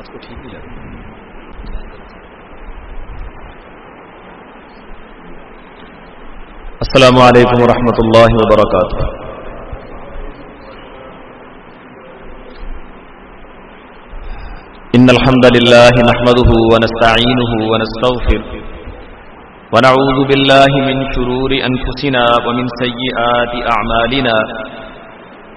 بات کو ٹھیک نہیں لگتی السلام علیکم ورحمۃ اللہ وبرکاتہ۔ ان الحمد لله نحمده ونستعينه ونستغفره ونعوذ بالله من شرور انفسنا ومن سيئات اعمالنا۔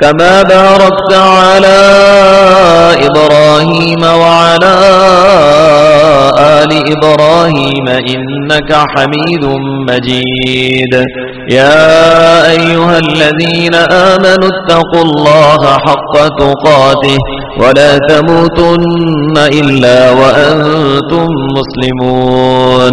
كما باركت على إبراهيم وعلى آل إبراهيم إنك حميد مجيد يا أيها الذين آمنوا اتقوا الله حق تقاته ولا تموتن إلا وأنتم مسلمون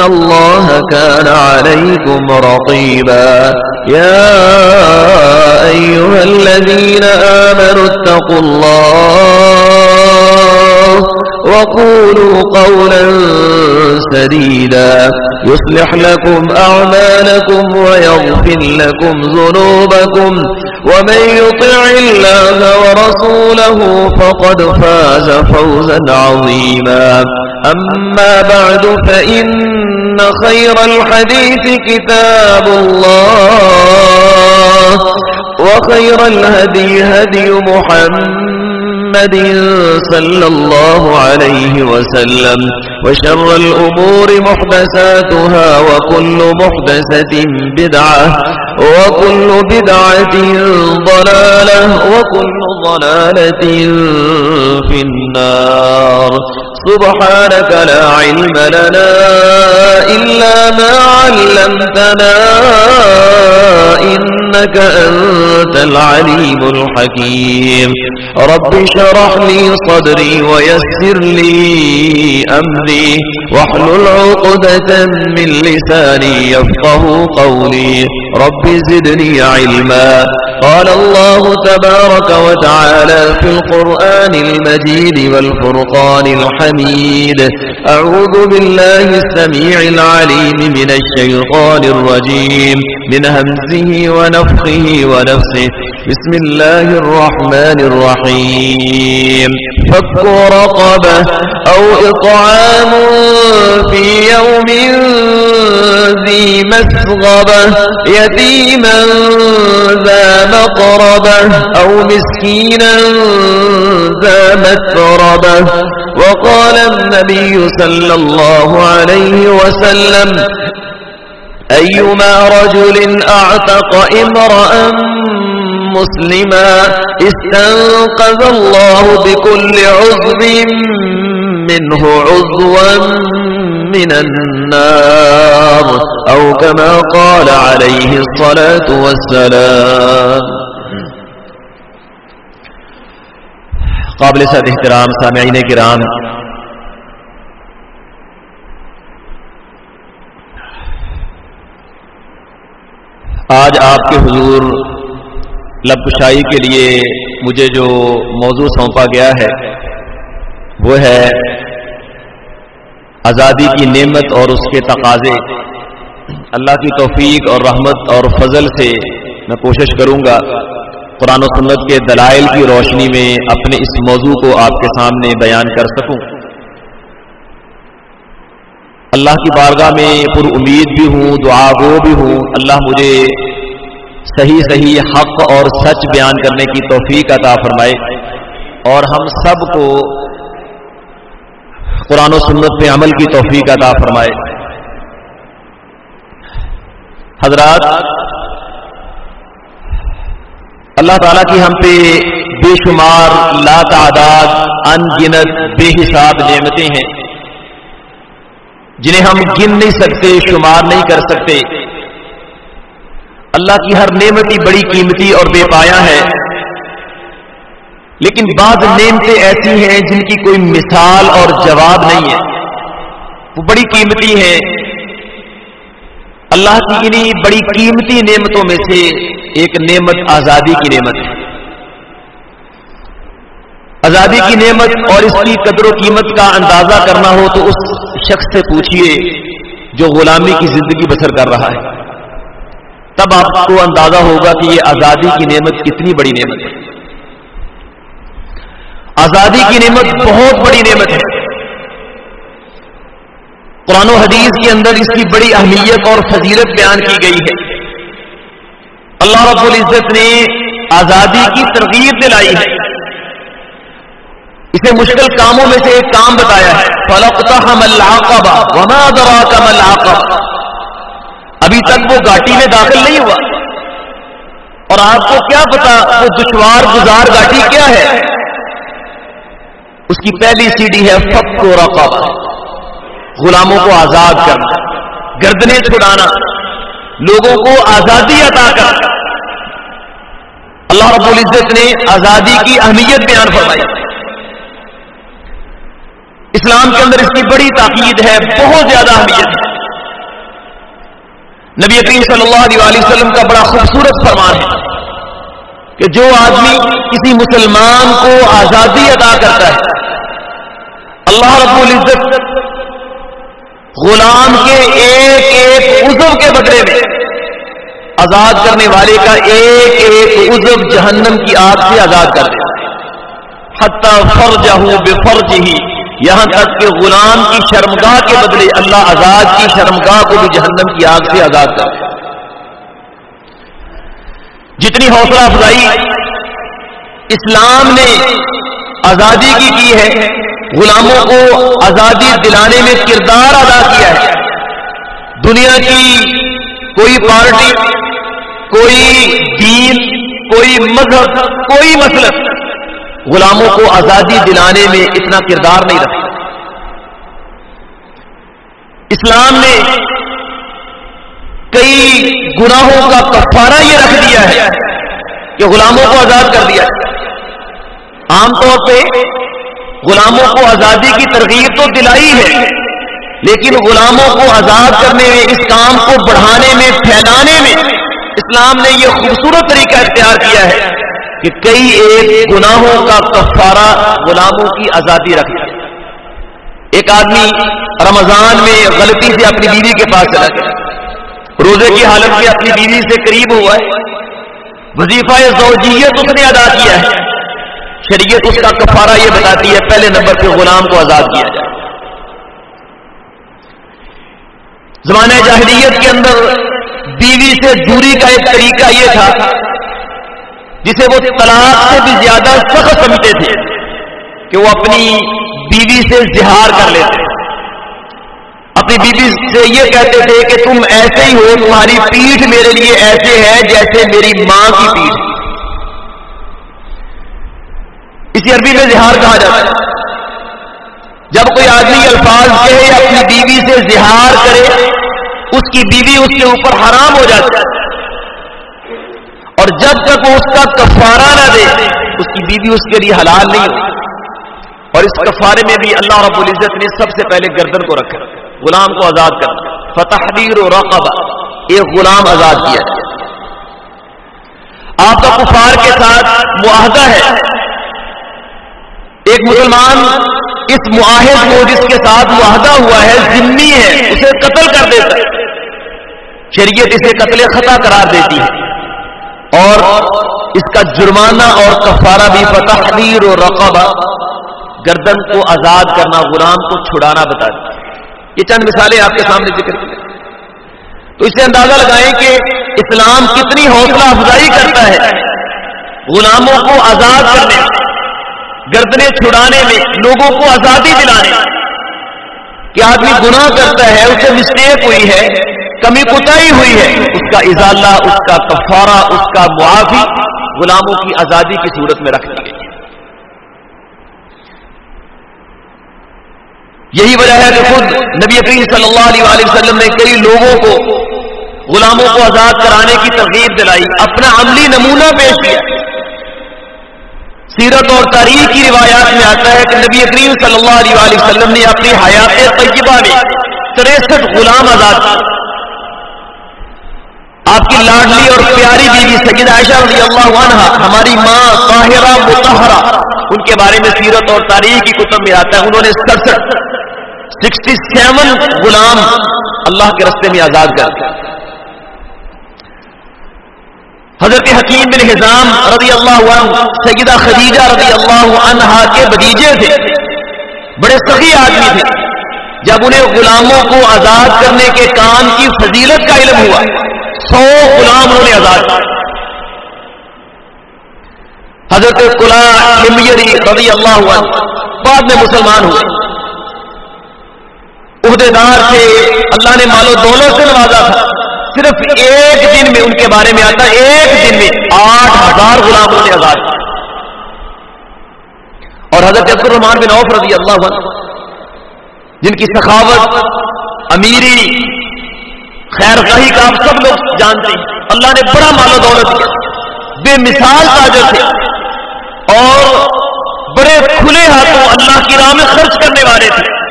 الله كان عليكم رقيبا يا أيها الذين آمنوا اتقوا الله وقولوا قولا سديدا يصلح لكم أعمالكم ويغفر لكم ذنوبكم ومن يطع الله ورسوله فقد فاز فوزا عظيما أما بعد فإن خير الحديث كتاب الله وخير الهدي هدي محمد محمد صلى الله عليه وسلم وشر الأمور محدثاتها وكل محدثة بدعة وكل بدعة ضلالة وكل ضلالة في النار. سبحانك لا علم لنا إلا ما علمتنا، إنك أنت العليم الحكيم. رب شرح لي صدري ويسر لي أمري. واحلل عقدة من لساني يفقه قولي. رب زدني علما. قال الله تبارك وتعالى في القرآن المجيد والفرقان الحميد. أعوذ بالله السميع العليم من الشيطان الرجيم. من همزه ونفخه ونفسه بسم الله الرحمن الرحيم. فك رقبة أو إطعام في يوم ذي مسغبة، يتيما ذا مقربة، أو مسكينا ذا متربة. وقال النبي صلى الله عليه وسلم، أيما رجل أعتق امرأ مسلما استنقذ الله بكل عضو منه عضوا من النار أو كما قال عليه الصلاة والسلام. قابل صد احترام، سامعین کرام آج آپ کے حضور لبشائی کے لیے مجھے جو موضوع سونپا گیا ہے، وہ ہے آزادی کی نعمت اور اس کے تقاضے۔ اللہ کی توفیق اور رحمت اور فضل سے میں کوشش کروں گا قرآن و سنت کے دلائل کی روشنی میں اپنے اس موضوع کو آپ کے سامنے بیان کر سکوں۔ اللہ کی بارگاہ میں پر امید بھی ہوں، دعا گو بھی ہوں، اللہ مجھے صحیح صحیح حق اور سچ بیان کرنے کی توفیق عطا فرمائے۔ اور ہم سب کو قرآن و سنت پہ عمل کی توفیق عطا فرمائے۔ حضرات، اللہ تعالیٰ کی ہم پہ بے شمار لا تعداد ان گنت بے حساب نعمتیں ہیں۔ جنہیں ہم گن نہیں سکتے، شمار نہیں کر سکتے۔ اللہ کی ہر نعمت ہی بڑی قیمتی اور بے پایا ہے۔ لیکن بعض نعمتیں ایسی ہیں جن کی کوئی مثال اور جواب نہیں ہے۔ وہ بڑی قیمتی ہیں۔ اللہ کی انہیں بڑی قیمتی نعمتوں میں سے ایک نعمت آزادی کی نعمت ہے۔ آزادی کی نعمت اور اس کی قدر و قیمت کا اندازہ کرنا ہو تو اس شخص سے پوچھئے جو غلامی کی زندگی بسر کر رہا ہے۔ تب آپ کو اندازہ ہوگا کہ یہ آزادی کی نعمت کتنی بڑی نعمت ہے۔ آزادی کی نعمت بہت بڑی نعمت ہے۔ قرآن و حدیث کے اندر اس کی بڑی اہمیت اور فضیلت بیان کی گئی ہے۔ اللہ رب العزت نے آزادی کی ترغیب دلائی ہے۔ اسے مشکل کاموں میں سے ایک کام بتایا ہے۔ فلقتا وما دراک مل ابھی تک وہ گاٹی میں داخل نہیں ہوا۔ اور آپ کو کیا پتا وہ دشوار گزار گاٹی کیا ہے؟ اس کی پہلی سیڑھی ہے فک و رقبہ۔ غلاموں کو آزاد کرنا گردنے چھڑانا، لوگوں کو آزادی عطا کر اللہ رب العزت نے آزادی کی اہمیت بیان فرمائی۔ اسلام کے اندر اس کی بڑی تاکید ہے، بہت زیادہ اہمیت ہے۔ نبی کریم صلی اللہ علیہ وسلم کا بڑا خوبصورت فرمان ہے کہ جو آدمی کسی مسلمان کو آزادی ادا کرتا ہے، اللہ رب العزت غلام کے ایک ایک عزو کے بدلے میں آزاد کرنے والے کا ایک ایک عزو جہنم کی آگ سے آزاد کر دے۔ حتیٰ فرج ہوں بے فرج ہی یہاں تک کہ غلام کی شرمگاہ کے بدلے اللہ آزاد کی شرمگاہ کو بھی جہنم کی آگ سے آزاد کر جتنی حوصلہ افزائی اسلام نے آزادی کی کی ہے، غلاموں کو آزادی دلانے میں کردار ادا کیا ہے۔ دنیا کی کوئی پارٹی، کوئی دین، کوئی مذہب، کوئی مسلک غلاموں کو آزادی دلانے میں اتنا کردار نہیں رکھا اسلام نے کئی گناہوں کا کفارہ یہ رکھ دیا ہے کہ غلاموں کو آزاد کر دیا ہے عام طور پہ غلاموں کو آزادی کی ترغیب تو دلائی ہے، لیکن غلاموں کو آزاد کرنے میں، اس کام کو بڑھانے میں، پھیلانے میں اسلام نے یہ خوبصورت طریقہ اختیار کیا ہے۔ کہ کئی ایک گناہوں کا کفارہ غلاموں کی آزادی رکھ ایک آدمی رمضان میں غلطی سے اپنی بیوی کے پاس چلا گیا۔ روزے کی حالت میں اپنی بیوی سے قریب ہوا ہے۔ وظیفہ زوجیت اس نے ادا کیا ہے۔ شریعت اس کا کفارہ یہ بتاتی ہے، پہلے نمبر پہ غلام کو آزاد کیا جائے۔ زمانہ جاہلیت کے اندر بیوی سے دوری کا ایک طریقہ یہ تھا جسے وہ طلاق سے بھی زیادہ سخت سمجھتے تھے کہ وہ اپنی بیوی سے زہار کر لیتے اپنی بیوی سے یہ کہتے تھے کہ تم ایسے ہی ہو، تمہاری پیٹھ میرے لیے ایسے ہے جیسے میری ماں کی پیٹھ۔ اسی عربی میں زہار کہا جاتا ہے۔ جب کوئی آدمی الفاظ کہے یا اپنی بیوی سے زہار کرے، اس کی بیوی اس کے اوپر حرام ہو جاتی ہے۔ اور جب تک وہ اس کا کفارہ نہ دے، اس کی بیوی اس کے لیے حلال نہیں ہوتی۔ اور اس کفارے میں بھی اللہ رب العزت نے سب سے پہلے گردن کو رکھا۔ غلام کو آزاد کر۔ فتحریر و رقبہ ایک غلام آزاد کیا۔ آپ کا کفار کے ساتھ معاہدہ ہے۔ ایک مسلمان اس معاہد کو جس کے ساتھ معاہدہ ہوا ہے ذمہ ہے، اسے قتل کر دیتا ہے۔ شریعت اسے قتل خطا قرار دیتی ہے۔ اور اس کا جرمانہ اور کفارہ بھی تحریر و رقبہ گردن کو آزاد کرنا، غلام کو چھڑانا بتا دیتا یہ چند مثالیں آپ کے سامنے ذکر کی۔ تو اس سے اندازہ لگائیں کہ اسلام کتنی حوصلہ افزائی کرتا ہے۔ غلاموں کو آزاد کرنے گردنے چھڑانے میں، لوگوں کو آزادی دلانے۔ کہ آدمی گناہ کرتا ہے، اسے مسٹیک ہوئی ہے کمی کتائی ہوئی ہے۔ اس کا ازالہ اس کا کفارہ، اس کا معافی غلاموں کی آزادی کی صورت میں رکھ دی یہی وجہ ہے کہ خود نبی کریم صلی اللہ علیہ وسلم نے کئی لوگوں کو غلاموں کو آزاد کرانے کی ترغیب دلائی، اپنا عملی نمونہ پیش کیا۔ سیرت اور تاریخ کی روایات میں آتا ہے کہ نبی کریم صلی اللہ علیہ وسلم نے اپنی حیات طیبہ میں تریسٹھ غلام آزاد کیا آپ کی لاڈلی اور پیاری بیوی سید عائشہ رضی اللہ عنہ ہماری ماں طاہرہ متحرہ ان کے بارے میں سیرت اور تاریخ کی کتب میں آتا ہے۔ انہوں نے سڑسٹھ، سکسٹی سیون غلام اللہ کے رستے میں آزاد کر دیا۔ حضرت حکیم بن حزام رضی اللہ عنہ، سیدہ خدیجہ رضی اللہ عنہا کے بھتیجے تھے۔ بڑے سخی آدمی تھے۔ جب انہیں غلاموں کو آزاد کرنے کے کام کی فضیلت کا علم ہوا سو غلام انہوں نے آزاد کیا حضرت کلا رضی اللہ عنہ بعد میں مسلمان ہوئے۔ عہدے دار تھے، اللہ نے مالو دونوں سے نوازا تھا۔ صرف ایک دن میں ان کے بارے میں آتا، ایک دن میں آٹھ ہزار غلاموں نے آزاد کیا اور حضرت عبد الرحمان بن عوف رضی اللہ عنہ، جن کی سخاوت، امیری خیر خاہی کا آپ سب لوگ جانتے ہیں۔ اللہ نے بڑا مال و دولت دیا۔ بے مثال تاجر تھے۔ اور بڑے کھلے ہاتھوں اللہ کی راہ میں خرچ کرنے والے تھے۔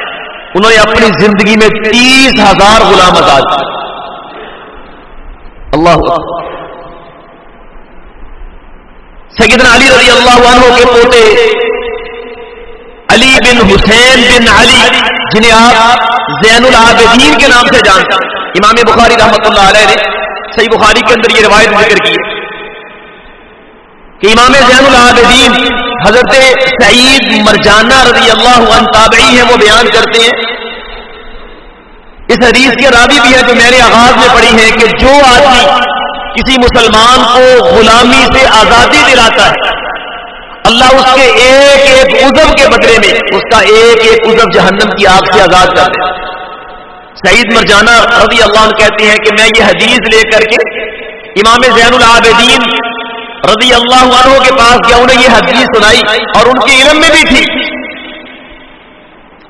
انہوں نے اپنی زندگی میں تیس ہزار غلام آزاد اللہ سیدنا علی رضی اللہ عنہ کے پوتے علی بن حسین بن علی، جنہیں آپ زین العابدین کے نام سے جانتے ہیں۔ امام بخاری رحمت اللہ علیہ نے صحیح بخاری کے اندر یہ روایت ذکر کی کہ امام زین العابدین حضرت سعید مرجانہ رضی اللہ عنہ تابعی ہے وہ بیان کرتے ہیں۔ اس حدیث کے راوی بھی ہے جو میں نے آغاز میں پڑھی ہے کہ جو آدمی کسی مسلمان کو غلامی سے آزادی دلاتا ہے، اللہ اس کے ایک ایک ازب کے بدلے میں اس کا ایک ایک ازب جہنم کی آگ سے آزاد کر دے سعید مرجانہ رضی اللہ عنہ کہتے ہیں کہ میں یہ حدیث لے کر کے امام زین العابدین رضی اللہ عنہ کے پاس گیا، انہیں یہ حدیث سنائی اور ان کے علم میں بھی تھی۔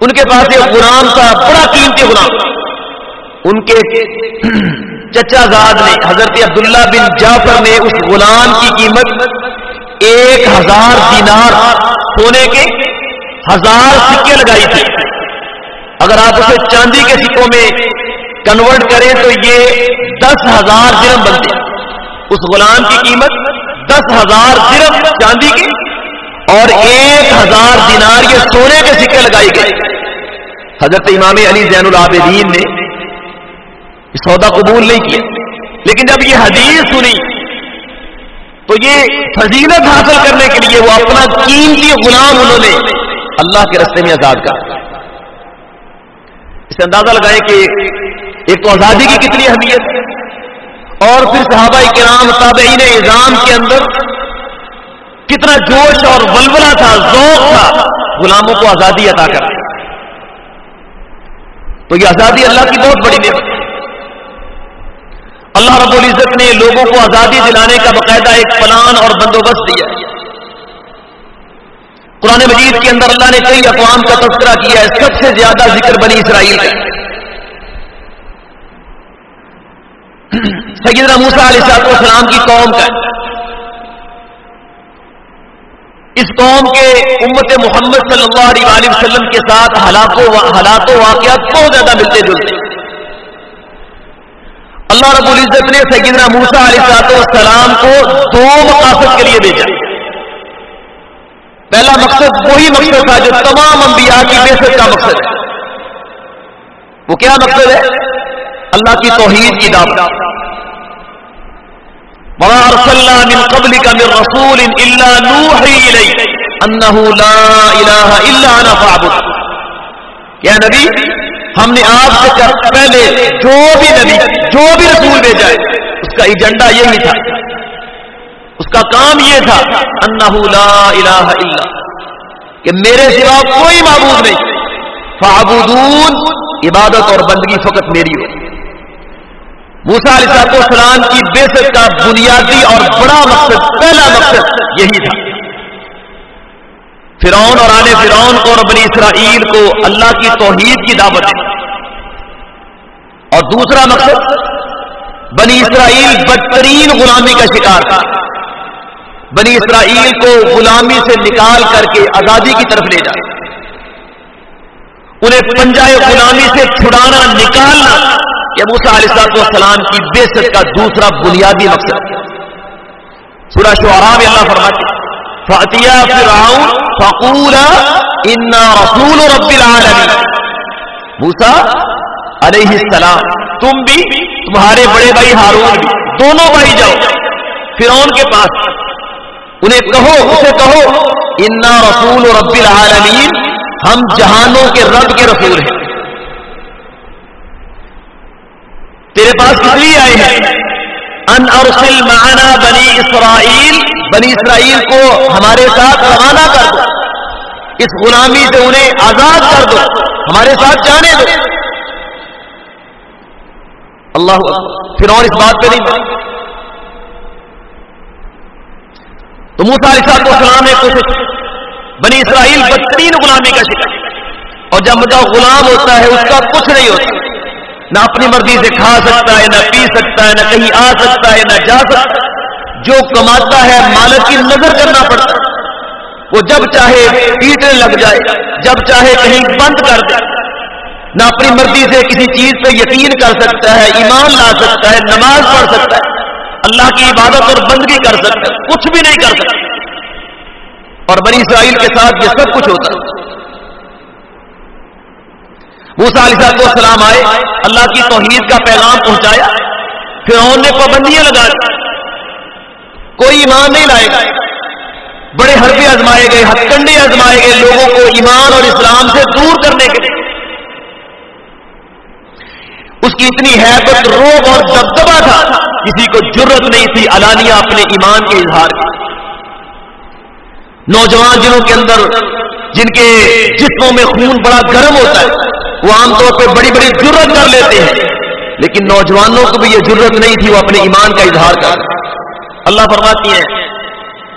ان کے پاس ایک غلام تھا، بڑا قیمتی غلام۔ ان کے چچا زاد نے، حضرت عبداللہ بن جعفر نے اس غلام کی قیمت ایک ہزار دینار سونے کے ہزار سکے لگائی تھی۔ اگر آپ اسے چاندی کے سکوں میں کنورٹ کریں تو یہ دس ہزار درم بنتے اس غلام کی قیمت دس ہزار صرف چاندی کی اور ایک ہزار دینار یہ سونے کے سکے لگائی گئی۔ حضرت امام علی زین العابدین نے سودا قبول نہیں کیا۔ لیکن جب یہ حدیث سنی تو یہ فضیلت حاصل کرنے کے لیے وہ اپنا قیمتی غلام انہوں نے اللہ کے رستے میں آزاد کر سے اندازہ لگائیں کہ ایک تو آزادی کی کتنی اہمیت اور پھر صحابہ کرام تابعین نظام کے اندر کتنا جوش اور ولولہ تھا، ذوق تھا، غلاموں کو آزادی عطا کر تو یہ آزادی اللہ کی بہت بڑی نعمت ہے۔ اللہ رب العزت نے لوگوں کو آزادی دلانے کا باقاعدہ ایک پلان اور بندوبست دیا۔ قرآن مجید کے اندر اللہ نے کئی اقوام کا تذکرہ کیا ہے۔ سب سے زیادہ ذکر بنی اسرائیل کا۔ سیدنا موسا علیہ صاحب السلام کی قوم کا۔ اس قوم کے امت محمد صلی اللہ علیہ وسلم کے ساتھ حالات و واقعات بہت زیادہ ملتے جلتے اللہ رب العزت نے سیدنا موسا علیہ السلام کو دو مقاصد کے لیے بھیجا۔ پہلا مقصد وہی مقصد تھا جو تمام انبیاء کی بے کا مقصد ہے۔ وہ کیا مقصد ہے؟ اللہ کی توحید کی دعوت۔ وما ارسلنا من قبلك من رسول الا نوحي اليه انه لا اله الا انا فاعبد۔ یا نبی، ہم نے آپ سے پہلے جو بھی نبی، جو بھی رسول بھیجا ہے، اس کا ایجنڈا یہی تھا۔ اس کا کام یہ تھا انہ لا الہ الا کہ میرے سوا کوئی معبود نہیں۔ فعبدون عبادت اور بندگی فقط میری ہو۔ موسا علیہ السلام کی بے کا بنیادی اور بڑا مقصد، پہلا مقصد یہی تھا۔ فرعون اور آنے فرعون کو اور بنی اسرائیل کو اللہ کی توحید کی دعوت ہے اور دوسرا مقصد، بنی اسرائیل بدترین غلامی کا شکار تھا۔ بنی اسرائیل کو غلامی سے نکال کر کے آزادی کی طرف لے جائے انہیں پنجائے غلامی سے چھڑانا، نکالنا۔ یہ موسا علیہ السلام کی بے کا دوسرا بنیادی مقصد۔ سورہ شعراء میں اللہ فرماتے فاتیا فرعون فقولا ان رسول رب العالمین موسا علیہ السلام، تم بھی، تمہارے بڑے بھائی ہارون بھی، دونوں بھائی جاؤ۔ فرعون کے پاس انہیں کہو، اسے کہو، انا رسول رب العالمین ہم جہانوں کے رب کے رسول ہیں۔ تیرے پاس کس لیے آئے ہیں؟ ان ارسل معنا بنی اسرائیل بنی اسرائیل کو ہمارے ساتھ روانہ کر دو۔ اس غلامی سے انہیں آزاد کر دو۔ ہمارے ساتھ جانے دو۔ اللہ پھر اور اس بات پہ نہیں۔ تو موسا علیہ السلام نے کوشش بنی اسرائیل بدترین غلامی کا شکار۔ اور جب مطلب غلام ہوتا ہے، اس کا کچھ نہیں ہوتا۔ نہ اپنی مرضی سے کھا سکتا ہے، نہ پی سکتا ہے، نہ کہیں آ سکتا ہے، نہ جا سکتا جو کماتا ہے، مالک کی نظر کرنا پڑتا ہے۔ وہ جب چاہے پیٹنے لگ جائے، جب چاہے کہیں بند کر دے۔ نہ اپنی مرضی سے کسی چیز پہ یقین کر سکتا ہے، ایمان لا سکتا ہے، نماز پڑھ سکتا ہے۔ اللہ کی عبادت اور بندگی کر سکتا کچھ بھی نہیں کر سکتا۔ اور بنی اسرائیل کے ساتھ یہ سب کچھ ہوتا۔ موسا علیہ صاحب السلام آئے، اللہ کی توحید کا پیغام پہنچایا۔ پھر نے پابندیاں لگا دی۔ کوئی ایمان نہیں لائے۔ گا بڑے حربے آزمائے گئے ہتھ کنڈے آزمائے گئے لوگوں کو ایمان اور اسلام سے دور کرنے کے لیے۔ اس کی اتنی حیبت روب اور دبدبا تھا، کسی کو ضرورت نہیں تھی، علانیہ اپنے ایمان کے اظہار کی۔ نوجوان جنہوں کے اندر، جن کے جسموں میں خون بڑا گرم ہوتا ہے، وہ عام طور پہ بڑی بڑی ضرورت کر لیتے ہیں۔ لیکن نوجوانوں کو بھی یہ ضرورت نہیں تھی، وہ اپنے ایمان کا اظہار کر اللہ فرماتی ہے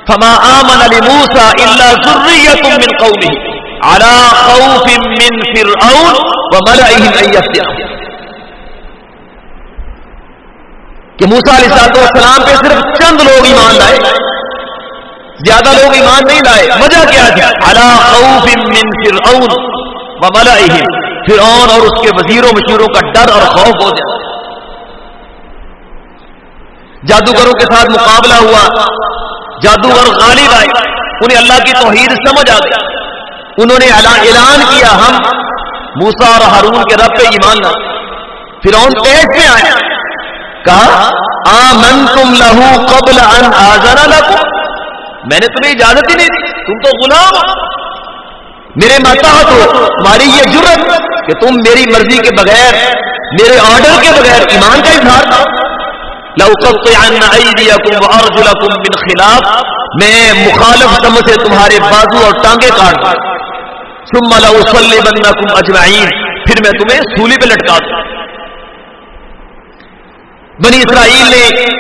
فما آمن علی موسا اللہ ضروریت من قومی على خوف من فرعون وملئهم ان يفتنوا کہ موسا علیہ السلام پہ صرف چند لوگ ایمان لائے، زیادہ لوگ ایمان نہیں لائے۔ وجہ کیا تھی؟ خوف من فرعون وملئهم فرعون اور اس کے وزیروں، مشیروں کا ڈر اور خوف ہو جائے جادوگروں کے ساتھ مقابلہ ہوا۔ جادوگر غالب آئے۔ انہیں اللہ کی توحید سمجھ آ گئی۔ انہوں نے اعلان کیا، ہم موسا اور ہارون کے رب پہ ایمان نہ فرعون پیش میں آیا کہا آمن تم لہو قبل ان آزر لگو میں نے تمہیں اجازت ہی نہیں دی. تم تو غلام میرے ماتا ہو. تمہاری یہ ضرورت کہ تم میری مرضی کے بغیر، میرے آرڈر کے بغیر ایمان کا اظہار من خلاف. میں مخالف دم سے تمہارے بازو اور ٹانگے کاٹ ثم لأصلبنكم اجمعین. پھر میں تمہیں سولی پہ لٹکا دوں. بنی اسرائیل نے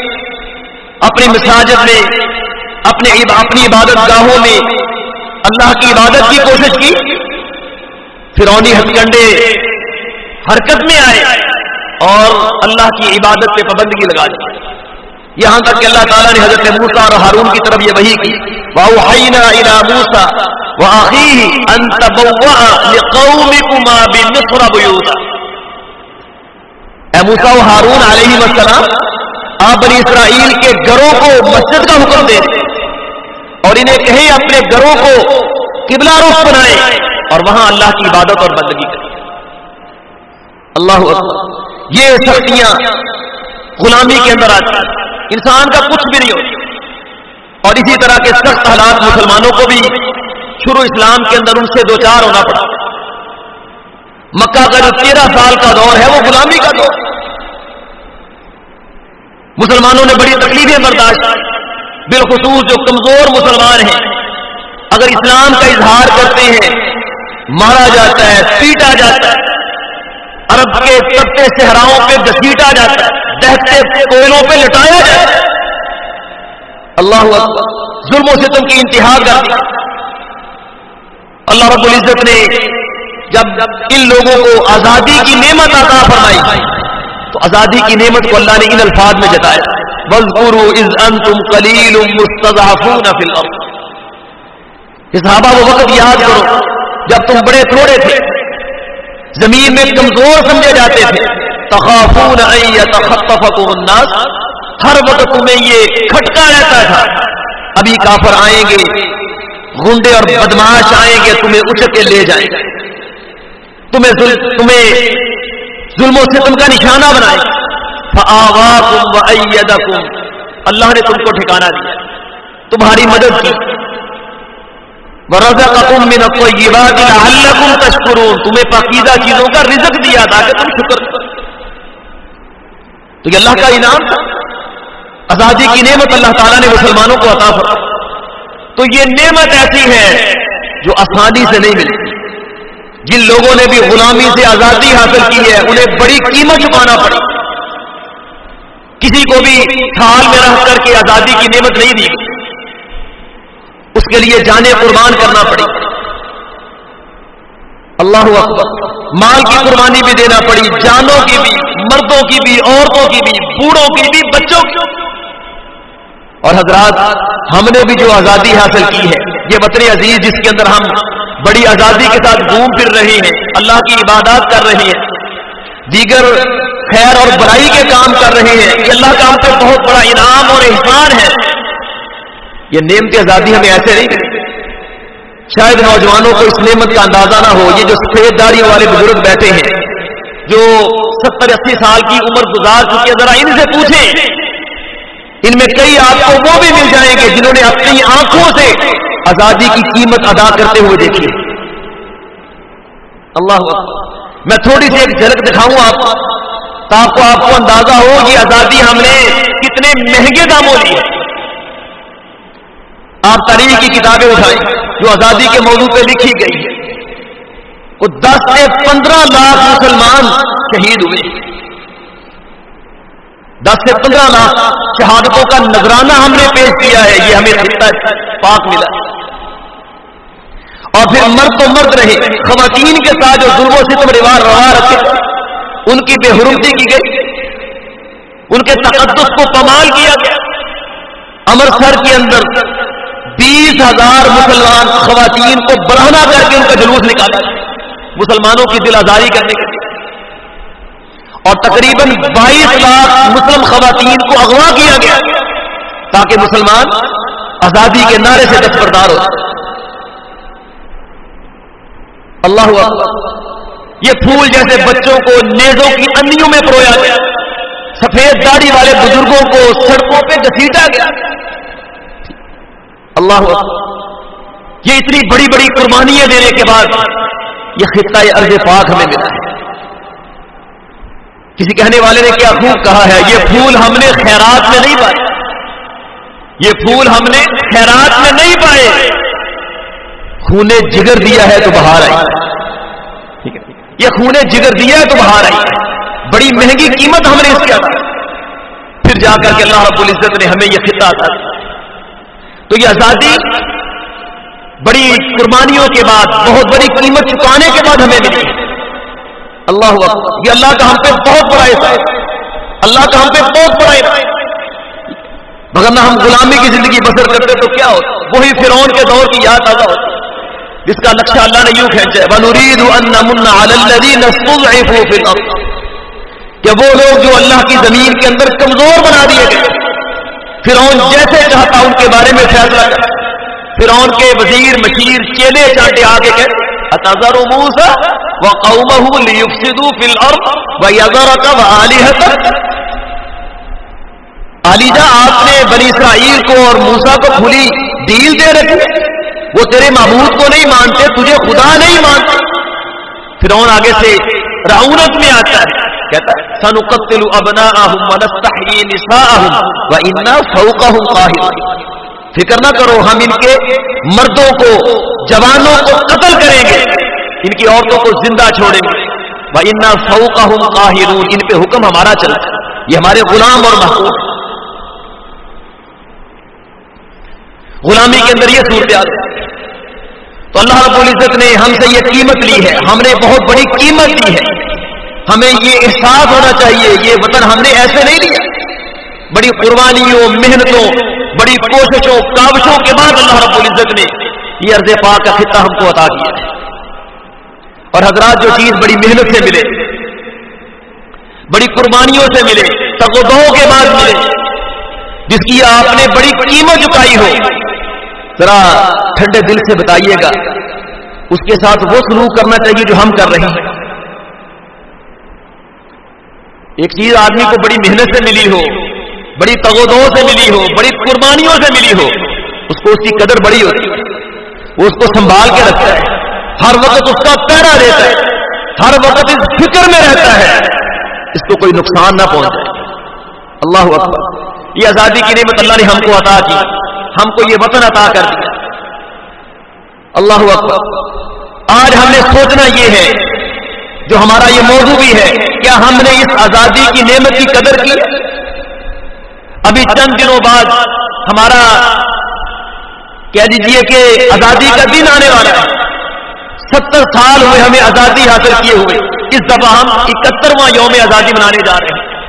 اپنی مساجد میں، اپنے اپنی عبادت گاہوں میں اللہ کی عبادت کی کوشش کی۔ فرونی ہتھ کنڈے حرکت میں آئے اور اللہ کی عبادت پہ پابندگی لگا دی یہاں تک کہ اللہ تعالیٰ نے حضرت موسا اور ہارون کی طرف یہ وہی کی۔ واؤحینا الى موسا موسا و ہارون علیہ السلام آپ بنی اسرائیل کے گھروں کو مسجد کا حکم دیں اور انہیں کہیں اپنے گھروں کو قبلہ رخ بنائیں اور وہاں اللہ کی عبادت اور بندگی کریں اللہ اکبر۔ یہ سختیاں غلامی کے اندر آتی انسان کا کچھ بھی نہیں ہوتا۔ اور اسی طرح کے سخت حالات مسلمانوں کو بھی شروع اسلام کے اندر ان سے دو چار ہونا پڑا مکہ کا جو تیرہ سال کا دور ہے وہ غلامی کا دور مسلمانوں نے بڑی تکلیفیں برداشت بالخصوص جو کمزور مسلمان ہیں۔ اگر اسلام کا اظہار کرتے ہیں، مارا جاتا ہے، پیٹا جاتا ہے۔ عرب کے تبتے صحراؤں پہ گسیٹا جاتا ہے۔ دہتے کوئلوں پہ لٹایا جاتا ہے۔ اللہ ظلم و ستم کی انتہا کر اللہ رب العزت نے جب ان لوگوں کو آزادی کی نعمت عطا فرمائی، تو آزادی کی نعمت کو اللہ نے ان الفاظ میں جتایا بزگرو از ان تم کلیل صحابہ وہ وقت یاد کرو، جب تم بڑے تھوڑے تھے، زمین میں کمزور سمجھے جاتے تھے۔ تخافون الناس۔ ہر وقت تمہیں یہ کھٹکا رہتا تھا۔ ابھی کافر آئیں گے گنڈے اور بدماش آئیں گے، تمہیں اچھ کے لے جائیں گے۔ تمہیں تمہیں ظلم و ستم کا نشانہ بنائے۔ اللہ نے تم کو ٹھکانا دیا۔ تمہاری مدد کی۔ تمہیں پاکیزہ چیزوں کا رزق دیا تھا کہ تم شکر تو یہ اللہ کا انعام تھا۔ آزادی کی نعمت اللہ تعالیٰ نے مسلمانوں کو عطا فرما تو یہ نعمت ایسی ہے جو آسانی سے نہیں ملتی۔ جن لوگوں نے بھی غلامی سے آزادی حاصل کی ہے، انہیں بڑی قیمت چکانا پڑی کسی کو بھی تھال میں رہ کر کے آزادی کی نعمت نہیں دی۔ اس کے لیے جانے قربان کرنا پڑی۔ اللہ اکبر۔ مال کی قربانی بھی دینا پڑی، جانوں کی بھی، مردوں کی بھی، عورتوں کی بھی، بوڑھوں کی بھی، بچوں کی۔ اور حضرات، ہم نے بھی جو آزادی حاصل کی ہے، یہ وطن عزیز جس کے اندر ہم بڑی آزادی کے ساتھ گھوم پھر رہے ہیں، اللہ کی عبادات کر رہے ہیں۔ دیگر خیر اور برائی کے کام کر رہے ہیں۔ یہ اللہ کا ہم پہ بہت بڑا انعام اور احسان ہے۔ یہ نعمت آزادی ہمیں ایسے نہیں شاید نوجوانوں کو اس نعمت کا اندازہ نہ ہو، یہ جو سفید داڑی والے بزرگ بیٹھے ہیں، جو ستر اسی سال کی عمر گزار چکی ہے ذرا ان سے پوچھیں۔ ان میں کئی آپ کو وہ بھی مل جائیں گے جنہوں نے اپنی آنکھوں سے آزادی کی قیمت ادا کرتے ہوئے دیکھی اللہ میں تھوڑی سی ایک جھلک دکھاؤں آپ، تاکہ آپ کو اندازہ ہو کہ آزادی ہم نے کتنے مہنگے داموں لی آپ تاریخ کی کتابیں اٹھائیں، جو آزادی کے موضوع پہ لکھی گئی ہے۔ وہ دس سے پندرہ لاکھ مسلمان شہید ہوئے۔ دس سے پندرہ لاکھ شہادتوں کا نذرانہ ہم نے پیش کیا ہے، یہ ہمیں خطہ پاک ملا۔ اور پھر مرد تو مرد رہے، خواتین کے ساتھ جو ظلم و ستم ریوار روا رکھے، ان کی بے حرمتی کی گئی، ان کے تقدس کو کمال کیا گیا۔ امرتسر کے اندر بیس ہزار مسلمان خواتین کو بڑھانا کر کے ان کا جلوس نکالا۔ مسلمانوں کی دل آزاری کرنے کے اور تقریباً بائیس لاکھ مسلم خواتین کو اغوا کیا گیا تاکہ مسلمان آزادی کے نعرے سے دستبردار ہو اللہ یہ پھول جیسے بچوں کو نیزوں کی انیوں میں پرویا گیا۔ سفید داڑھی والے بزرگوں کو سڑکوں پہ گسیٹا گیا۔ اللہ یہ اتنی بڑی بڑی قربانیاں دینے کے بعد یہ خطہ ارض پاک ہمیں ملا ہے۔ کسی کہنے والے نے کیا خوب کہا ہے؟ یہ پھول ہم نے خیرات میں نہیں پائے۔ یہ پھول ہم نے خیرات میں نہیں پائے۔ خونے جگر دیا ہے تو بہار آئی۔ یہ خونے جگر دیا ہے تو بہار آئی۔ بڑی مہنگی قیمت ہم نے اس کی ادا پھر جا کر کے اللہ رب العزت نے ہمیں یہ خطہ تھا تو یہ آزادی بڑی قربانیوں کے بعد، بہت بڑی قیمت چکانے کے بعد ہمیں ملی۔ اللہ یہ اللہ کا ہم پہ بہت بڑا ہے. اللہ کا ہم پہ بہت بڑا ہے. مگر نہ ہم غلامی کی زندگی بسر کرتے تو کیا ہوتا؟ وہی فرعون کے دور کی یاد آتا ہوتا. جس کا نقشہ اللہ نے یوں کھینچا کہ وہ لوگ جو اللہ کی زمین کے اندر کمزور بنا دیے گئے. فرعون جیسے چاہتا ان کے بارے میں فیصلہ کر. فرعون کے وزیر مشیر چیلے چاٹے آگے کہ اتذر موسا وقومه ليفسدوا في الارض ويذرك والهتك علی جا آپ نے بنی اسرائیل کو اور موسا کو کھلی ڈیل دے رکھی۔ وہ تیرے معبود کو نہیں مانتے، تجھے خدا نہیں مانتے۔ پھر آگے سے راؤنت میں آتا ہے۔ کہتا ہے، سنقتل ونستحيي نساءهم فوقهم قاهرون فکر نہ کرو، ہم ان کے مردوں کو، جوانوں کو قتل کریں گے۔ ان کی عورتوں کو زندہ چھوڑیں گے۔ وہ ان فوقهم قاهرون۔ ان پہ حکم ہمارا چلتا ہے۔ یہ ہمارے غلام اور محبوب غلامی کے اندر یہ صورت تو اللہ رب العزت نے ہم سے یہ قیمت لی ہے۔ ہم نے بہت بڑی قیمت لی ہے۔ ہمیں یہ احساس ہونا چاہیے۔ یہ وطن ہم نے ایسے نہیں لیا۔ بڑی قربانیوں، محنتوں، بڑی کوششوں، کاوشوں کے بعد اللہ رب العزت نے یہ عرض پاک کا خطہ ہم کو عطا کیا ہے۔ اور حضرات جو چیز بڑی محنت سے ملے، بڑی قربانیوں سے ملے تگودوں کے بعد ملے، جس کی آپ نے بڑی قیمت چکائی ہو، ذرا ٹھنڈے دل سے بتائیے گا، اس کے ساتھ وہ سلوک کرنا چاہیے جو ہم کر رہے ہیں۔ ایک چیز آدمی کو بڑی محنت سے ملی ہو، بڑی تگودوں سے ملی ہو، بڑی قربانیوں سے ملی ہو، اس کو اس کی قدر بڑی ہوتی ہے، وہ اس کو سنبھال کے رکھتا ہے۔ ہر وقت اس کا پیرا دیتا ہے، ہر وقت اس فکر میں رہتا ہے۔ اس کو کوئی نقصان نہ پہنچے اللہ اکبر۔ یہ آزادی کی نعمت اللہ نے ہم کو عطا کی۔ ہم کو یہ وطن عطا کر دیا۔ اللہ اکبر۔ آج ہم نے سوچنا یہ ہے، جو ہمارا یہ موضوع بھی ہے، کیا ہم نے اس آزادی کی نعمت کی قدر کی؟ ابھی چند دنوں بعد ہمارا کہہ دیجیے کہ آزادی کا دن آنے والا ہے۔ ستر سال ہوئے ہمیں آزادی حاصل کیے ہوئے۔ اس دفعہ ہم اکہترواں یوم آزادی منانے جا رہے ہیں۔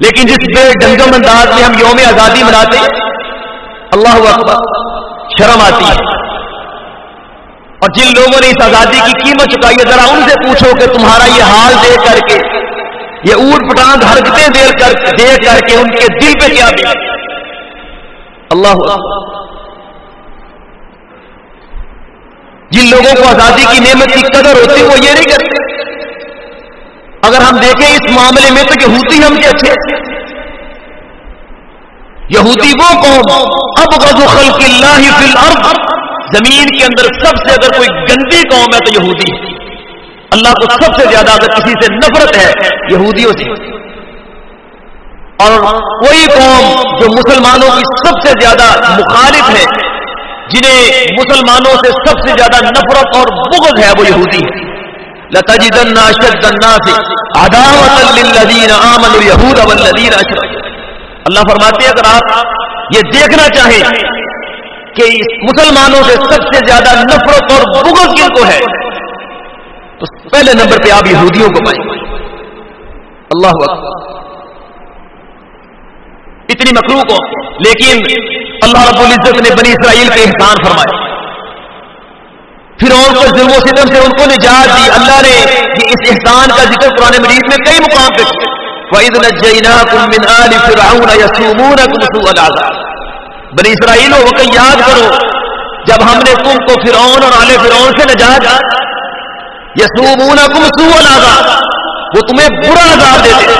لیکن جس بے ڈنگم انداز میں ہم یوم آزادی مناتے اللہ اکبر، شرم آتی ہے۔ اور جن لوگوں نے اس آزادی کی قیمت چکائی ہے، ذرا ان سے پوچھو کہ تمہارا یہ حال دیکھ کر کے، یہ اوٹ پٹانگ حرکتیں دیکھ کر کر کے ان کے دل پہ کیا بھی اللہ جن لوگوں کو آزادی کی نعمت کی قدر ہوتی وہ یہ نہیں کرتے۔ اگر ہم دیکھیں اس معاملے میں تو یہودی ہم سے اچھے یہودی وہ قوم اب خلق اللہ فی الارض۔ زمین کے اندر سب سے اگر کوئی گندی قوم ہے تو یہودی اللہ کو سب سے زیادہ اگر کسی سے نفرت ہے، یہودیوں سے۔ اور کوئی قوم جو مسلمانوں کی سب سے زیادہ مخالف ہے جنہیں مسلمانوں سے سب سے زیادہ نفرت اور بغض ہے وہ یہودی ہے لتجدن اشد الناس عداوة للذین آمنوا اليهود والذین اللہ فرماتے ہیں، اگر آپ یہ دیکھنا چاہیں کہ مسلمانوں سے سب سے زیادہ نفرت اور بغض کن کو ہے، تو پہلے نمبر پہ آپ یہودیوں کو پائیں۔ اللہ اتنی مخلوق ہو، لیکن اللہ رب العزت نے بنی اسرائیل کے احسان فرمائے پھر اور کو ظلم و ستم سے ان کو نجات دی۔ اللہ نے اس احسان کا ذکر قرآن مریض میں کئی مقام پہ وَإِذْ نَجَّيْنَاكُمْ مِنْ آلِ فِرْعَوْنَ يَسُومُونَكُمْ سُوءَ الْعَذَابِ۔ بنی اسرائیل ہو کہ یاد کرو، جب ہم نے تم کو فرعون اور آلے فرعون سے نجات یسومون کم سو وہ تمہیں برا عذاب دیتے۔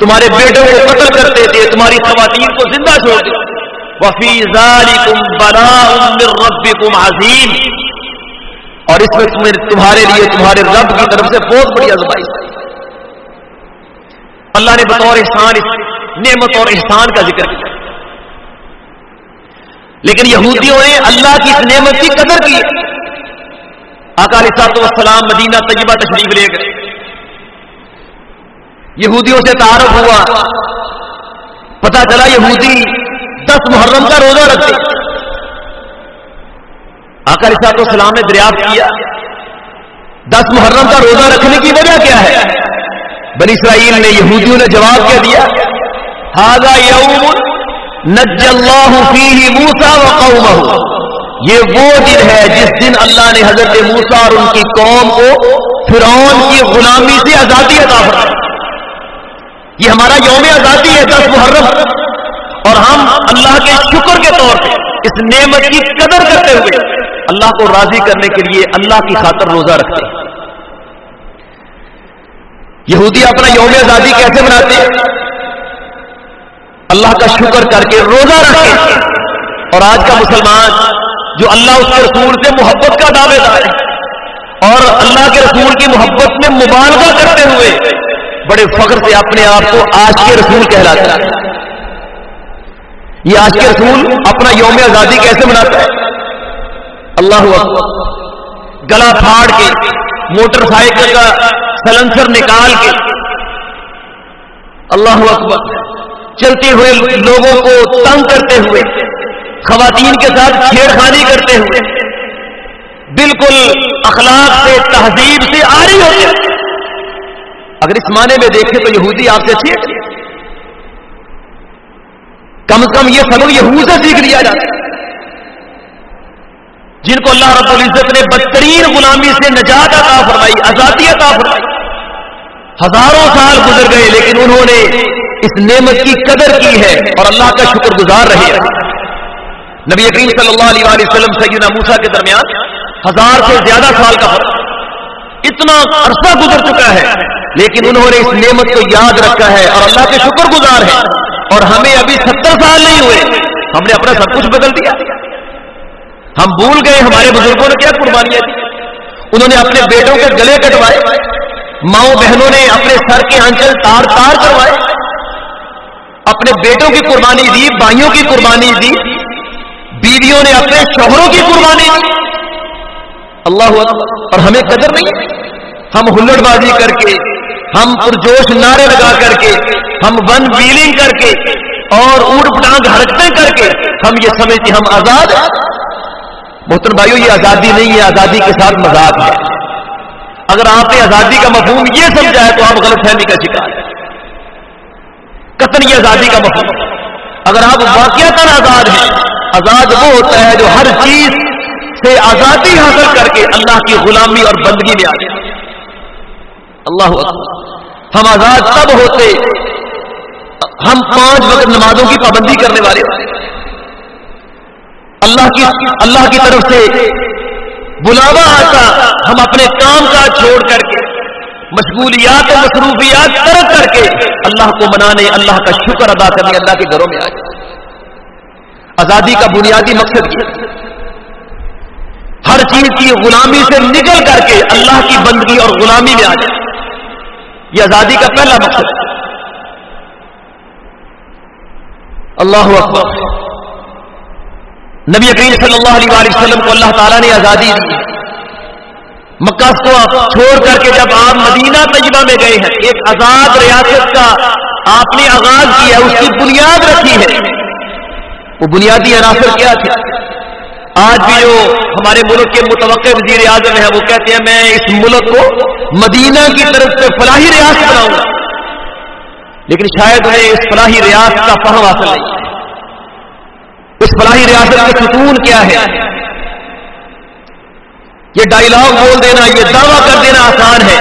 تمہارے بیٹوں کو قتل کرتے تھے، تمہاری خواتین کو زندہ چھوڑ دیتے وفی ذالکم بلاء من ربکم عظیم اور اس میں تمہیں تمہارے لیے تمہارے رب کی طرف سے بہت بڑی ازمائی اللہ نے بطور احسان نعمت اور احسان کا ذکر کیا۔ لیکن یہودیوں نے اللہ کی اس نعمت کی قدر کی۔ اکالی صاحب وسلام مدینہ طیبہ تشریف لے گئے۔ یہودیوں سے تعارف ہوا۔ پتا چلا یہودی دس محرم کا روزہ رکھتے اکالی صاحب السلام نے دریافت کیا۔ دس محرم کا روزہ رکھنے کی وجہ کیا ہے؟ بنی اسرائیل نے یہودیوں نے جواب کیا دیا۔ ہاضا یوم نج اللہ فیہ موسا و قومہ یہ وہ دن ہے جس دن اللہ نے حضرت موسا اور ان کی قوم کو فرعون کی غلامی سے آزادی عطا فرمائی۔ یہ ہمارا یوم آزادی ہے، دس محرم۔ اور ہم اللہ کے شکر کے طور پہ اس نعمت کی قدر کرتے ہوئے اللہ کو راضی کرنے کے لیے اللہ کی خاطر روزہ رکھتے ہیں۔ یہودی اپنا یوم آزادی کیسے مناتے ہیں؟ اللہ کا شکر کر کے روزہ رکھے اور آج کا مسلمان جو اللہ اس کے رسول سے محبت کا دعوے دار ہے اور اللہ کے کے رسول کی محبت میں مبالغہ کرتے ہوئے بڑے فخر سے اپنے آپ کو آج کے رسول کہلاتا ہے۔ یہ آج کے رسول اپنا یوم آزادی کیسے مناتا ہے اللہ گلا پھاڑ کے، موٹر سائیکل کا سلنسر نکال کے۔ اللہ اکبر۔ چلتے ہوئے لوگوں کو تنگ کرتے ہوئے، خواتین کے ساتھ چھیڑ خانی کرتے ہوئے۔ بالکل اخلاق سے، تہذیب سے آ رہی ہوتے اگر اس معنی میں دیکھیں تو یہودی آپ سے اچھی کم از کم یہ سبق یہود سے سیکھ لیا جاتا ہے۔ جن کو اللہ رب العزت نے بدترین غلامی سے نجات عطا فرمائی، آزادی عطا فرمائی۔ ہزاروں سال گزر گئے، لیکن انہوں نے اس نعمت کی قدر کی ہے اور اللہ کا شکر گزار رہے ہیں۔ نبی کریم صلی اللہ علیہ وسلم سیدنا موسا کے درمیان ہزار سے زیادہ سال کا فرق۔ اتنا عرصہ گزر چکا ہے، لیکن انہوں نے اس نعمت کو یاد رکھا ہے اور اللہ کے شکر گزار ہے اور ہمیں ابھی ستر سال نہیں ہوئے۔ ہم نے اپنا سب کچھ بدل دیا۔ ہم بھول گئے ہمارے بزرگوں نے کیا قربانیاں دی۔ انہوں نے اپنے بیٹوں کے گلے کٹوائے۔ ماؤں بہنوں نے اپنے سر کے آنچل تار تار کروائے۔ اپنے بیٹوں کی قربانی دی، بھائیوں کی قربانی دی۔ بیویوں نے اپنے شوہروں کی قربانی دی۔ اللہ اور ہمیں قدر نہیں۔ ہم ہلڑ بازی کر کے ہم پرجوش نعرے لگا کر کے، ہم ون ویلنگ کر کے اور اونٹ پٹانگ حرکتیں کر کے ہم یہ سمجھتے ہم آزاد ہیں۔ محترم بھائیو، یہ آزادی نہیں ہے، آزادی کے ساتھ مذاق ہے۔ اگر آپ نے آزادی کا مفہوم یہ سمجھا ہے تو آپ غلط فہمی کا شکار ہے قطن یہ آزادی کا مفہوم اگر آپ واقعات آزاد ہیں، آزاد وہ ہوتا ہے جو ہر چیز سے آزادی حاصل کر کے اللہ کی غلامی اور بندگی میں آ جائے اللہ ہم آزاد تب ہوتے ہم پانچ وقت نمازوں کی پابندی کرنے والے۔ اللہ کی اللہ کی طرف سے بلاوا آتا ہم اپنے کام کا چھوڑ کر کے، مشغولیات و مصروفیات ترک کر کے اللہ کو منانے، اللہ کا شکر ادا کرنے، اللہ کے گھروں میں آ جائے آزادی کا بنیادی مقصد یہ۔ ہر چیز کی غلامی سے نکل کر کے اللہ کی بندگی اور غلامی میں آ جائے۔ یہ آزادی کا پہلا مقصد اللہ اکبر۔ نبی کریم صلی اللہ علیہ وسلم کو اللہ تعالیٰ نے آزادی دی۔ مکہ کو چھوڑ کر کے جب آپ مدینہ طیبہ میں گئے ہیں، ایک آزاد ریاست کا آپ نے آغاز کیا، اس کی بنیاد رکھی ہے۔ وہ بنیادی عناصر کیا تھا آج بھی جو ہمارے ملک کے متوقع وزیر اعظم ہیں، وہ کہتے ہیں، میں اس ملک کو مدینہ کی طرف سے فلاحی ریاست بناؤں گا۔ لیکن شاید انہیں اس فلاحی ریاست کا فہم حاصل نہیں اس فلاحی ریاست کا ستون کیا ہے؟ یہ ڈائلاگ بول دینا، یہ دعویٰ کر دینا آسان ہے۔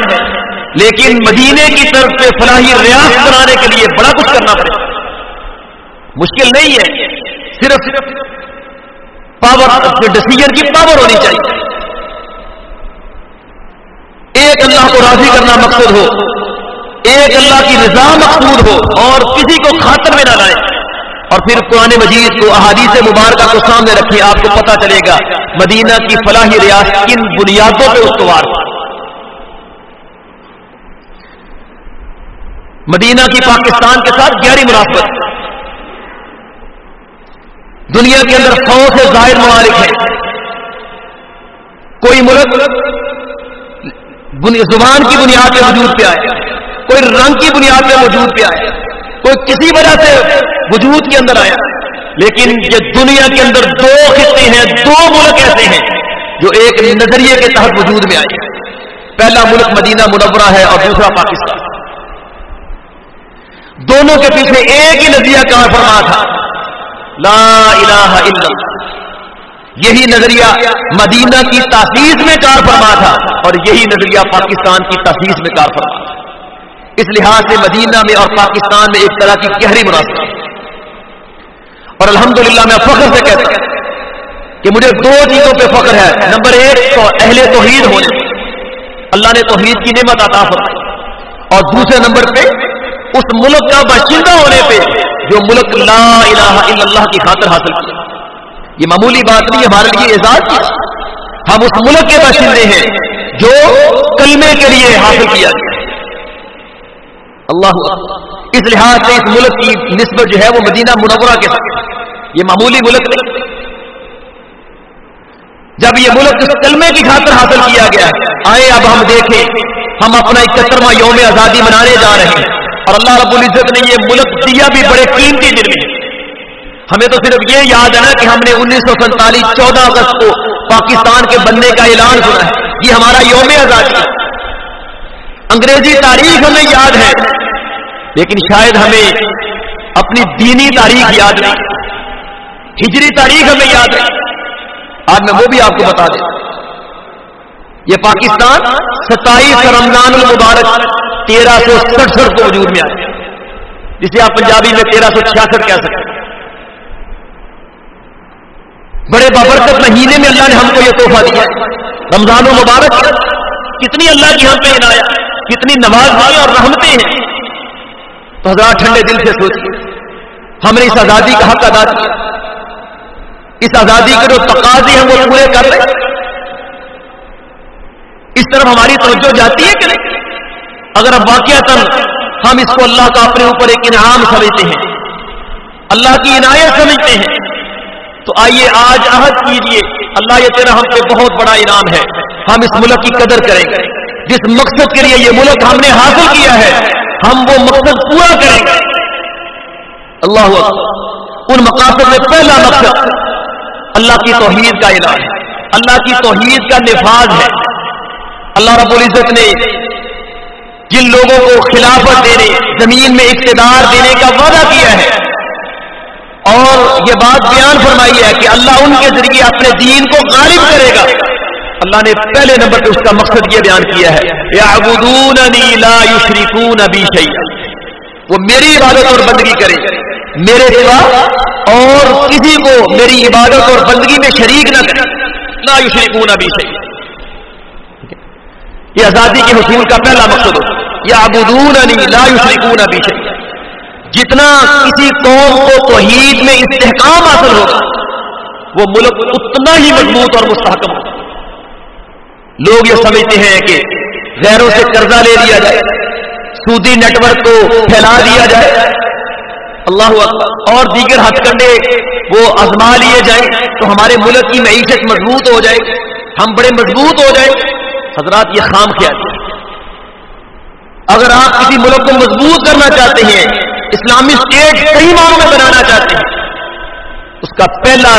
لیکن مدینے کی طرف سے فلاحی ریاست بنانے کے لیے بڑا کچھ کرنا پڑے۔ مشکل نہیں ہے۔ صرف پاور ڈسیزن کی پاور ہونی چاہیے۔ ایک اللہ کو راضی کرنا مقصد ہو، ایک اللہ کی رضا مقصود ہو، اور کسی کو خاطر میں نہ لائے۔ اور پھر قرآن مجید کو، احادیث مبارکہ کو سامنے رکھے آپ کو پتا چلے گا۔ مدینہ کی فلاحی ریاست کن بنیادوں پہ استوار مدینہ کی پاکستان کے ساتھ گہری مناسبت دنیا کے اندر سو سے ظاہر ممالک ہیں کوئی ملک زبان کی بنیاد پہ وجود پہ آئے، کوئی رنگ کی بنیاد پہ وجود پہ آئے، کوئی کسی وجہ سے وجود کے اندر آیا۔ لیکن یہ دنیا کے اندر دو خطے ہیں، دو ملک ایسے ہیں جو ایک نظریے کے تحت وجود میں آئے۔ پہلا ملک مدینہ منورہ ہے اور دوسرا پاکستان۔ دونوں کے پیچھے ایک ہی نظریہ کار فرما تھا۔ لا الہ الا اللہ. یہی نظریہ مدینہ کی تاسیس میں کار فرما تھا اور یہی نظریہ پاکستان کی تاسیس میں کار فرما تھا. اس لحاظ سے مدینہ میں اور پاکستان میں ایک طرح کی گہری مناسب اور الحمدللہ میں فخر سے کہتا ہوں کہ مجھے دو چیزوں پہ فخر ہے. نمبر ایک تو اہل توحید ہونے. اللہ نے توحید کی نعمت عطا فرمائی. اور دوسرے نمبر پہ اس ملک کا باشندہ ہونے پہ جو ملک لا الہ الا اللہ کی خاطر حاصل کیا۔ یہ معمولی بات نہیں، ہمارے لیے اعزاز ہم اس ملک کے باشندے ہیں جو کلمے کے لیے حاصل کیا گیا۔ اللہ اس لحاظ سے اس ملک کی نسبت جو ہے وہ مدینہ منورہ کے ساتھ۔ یہ معمولی ملک نہیں۔ جب یہ ملک اس کلمے کی خاطر حاصل کیا گیا، آئے اب ہم دیکھیں، ہم اپنا اکہترواں یوم آزادی منانے جا رہے ہیں۔ اور اللہ رب العزت نے یہ ملک دیا بھی بڑے قیمتی دن میں۔ ہمیں تو صرف یہ یاد ہے نا کہ ہم نے انیس سو سینتالیس چودہ اگست کو پاکستان کے بننے کا اعلان سنا ہے۔ یہ ہمارا یوم آزادی انگریزی تاریخ ہمیں یاد ہے، لیکن شاید ہمیں اپنی دینی تاریخ یاد نہیں۔ ہجری تاریخ ہمیں یاد ہے۔ آج میں وہ بھی آپ کو بتا دیں یہ پاکستان، ستائیس رمضان المبارک۔ تیرہ سو سڑسٹھ کو وجود میں آئے۔ جسے آپ پنجابی میں تیرہ سو چھیاسٹھ کہہ سکتے ہیں۔ بڑے بابرکت مہینے میں اللہ نے ہم کو یہ تحفہ دیا۔ رمضان و مبارک کتنی اللہ کی ہم پہ عنایا کتنی نواز ہوئی اور رحمتیں ہیں۔ تو حضرات ٹھنڈے دل سے سوچیے، ہم نے اس آزادی کا حق ادا کیا۔ اس آزادی کے جو تقاضے ہیں وہ پورے کر رہے اس طرف ہماری توجہ جاتی ہے کہ نہیں؟ اگر اب واقع ہم اس کو اللہ کا اپنے اوپر ایک انعام سمجھتے ہیں، اللہ کی عنایت سمجھتے ہیں، تو آئیے آج عہد کیجیے اللہ یہ تیرا ہم پہ بہت بڑا انعام ہے۔ ہم اس ملک کی قدر کریں گے۔ جس مقصد کے لیے یہ ملک ہم نے حاصل کیا ہے، ہم وہ مقصد پورا کریں گے۔ اللہ ان مقاصد میں پہلا مقصد اللہ کی توحید کا علاج ہے۔ اللہ کی توحید کا نفاذ ہے۔ اللہ رب العزت نے جن لوگوں کو خلافت دینے، زمین میں اقتدار دینے کا وعدہ کیا ہے۔ اور یہ بات بیان فرمائی ہے کہ اللہ ان کے ذریعے اپنے دین کو غالب کرے گا۔ اللہ نے پہلے نمبر پہ اس کا مقصد یہ بیان کیا ہے۔ لا وہ میری عبادت اور بندگی کرے میرے سوا اور کسی کو میری عبادت اور بندگی میں شریک نہ کرے لا یشرکون ابھی صحیح یہ آزادی کے حصول کا پہلا مقصد ہو یا لا یشرکون ابھی صحیح جتنا کسی قوم کو توحید میں استحکام حاصل ہوگا وہ ملک اتنا ہی مضبوط اور مستحکم ہوگا لوگ یہ سمجھتے ہیں کہ غیروں سے قرضہ لے لیا جائے سودی نیٹ ورک کو پھیلا دیا جائے۔ اللہ اور دیگر ہتھ کنڈے وہ ازما لیے جائیں تو ہمارے ملک کی معیشت مضبوط ہو جائے، ہم بڑے مضبوط ہو جائیں۔ حضرات یہ خام خیال۔ اگر آپ کسی ملک کو مضبوط کرنا چاہتے ہیں، اسلامی اسٹیٹ صحیح معنوں میں بنانا چاہتے ہیں، اس کا پہلا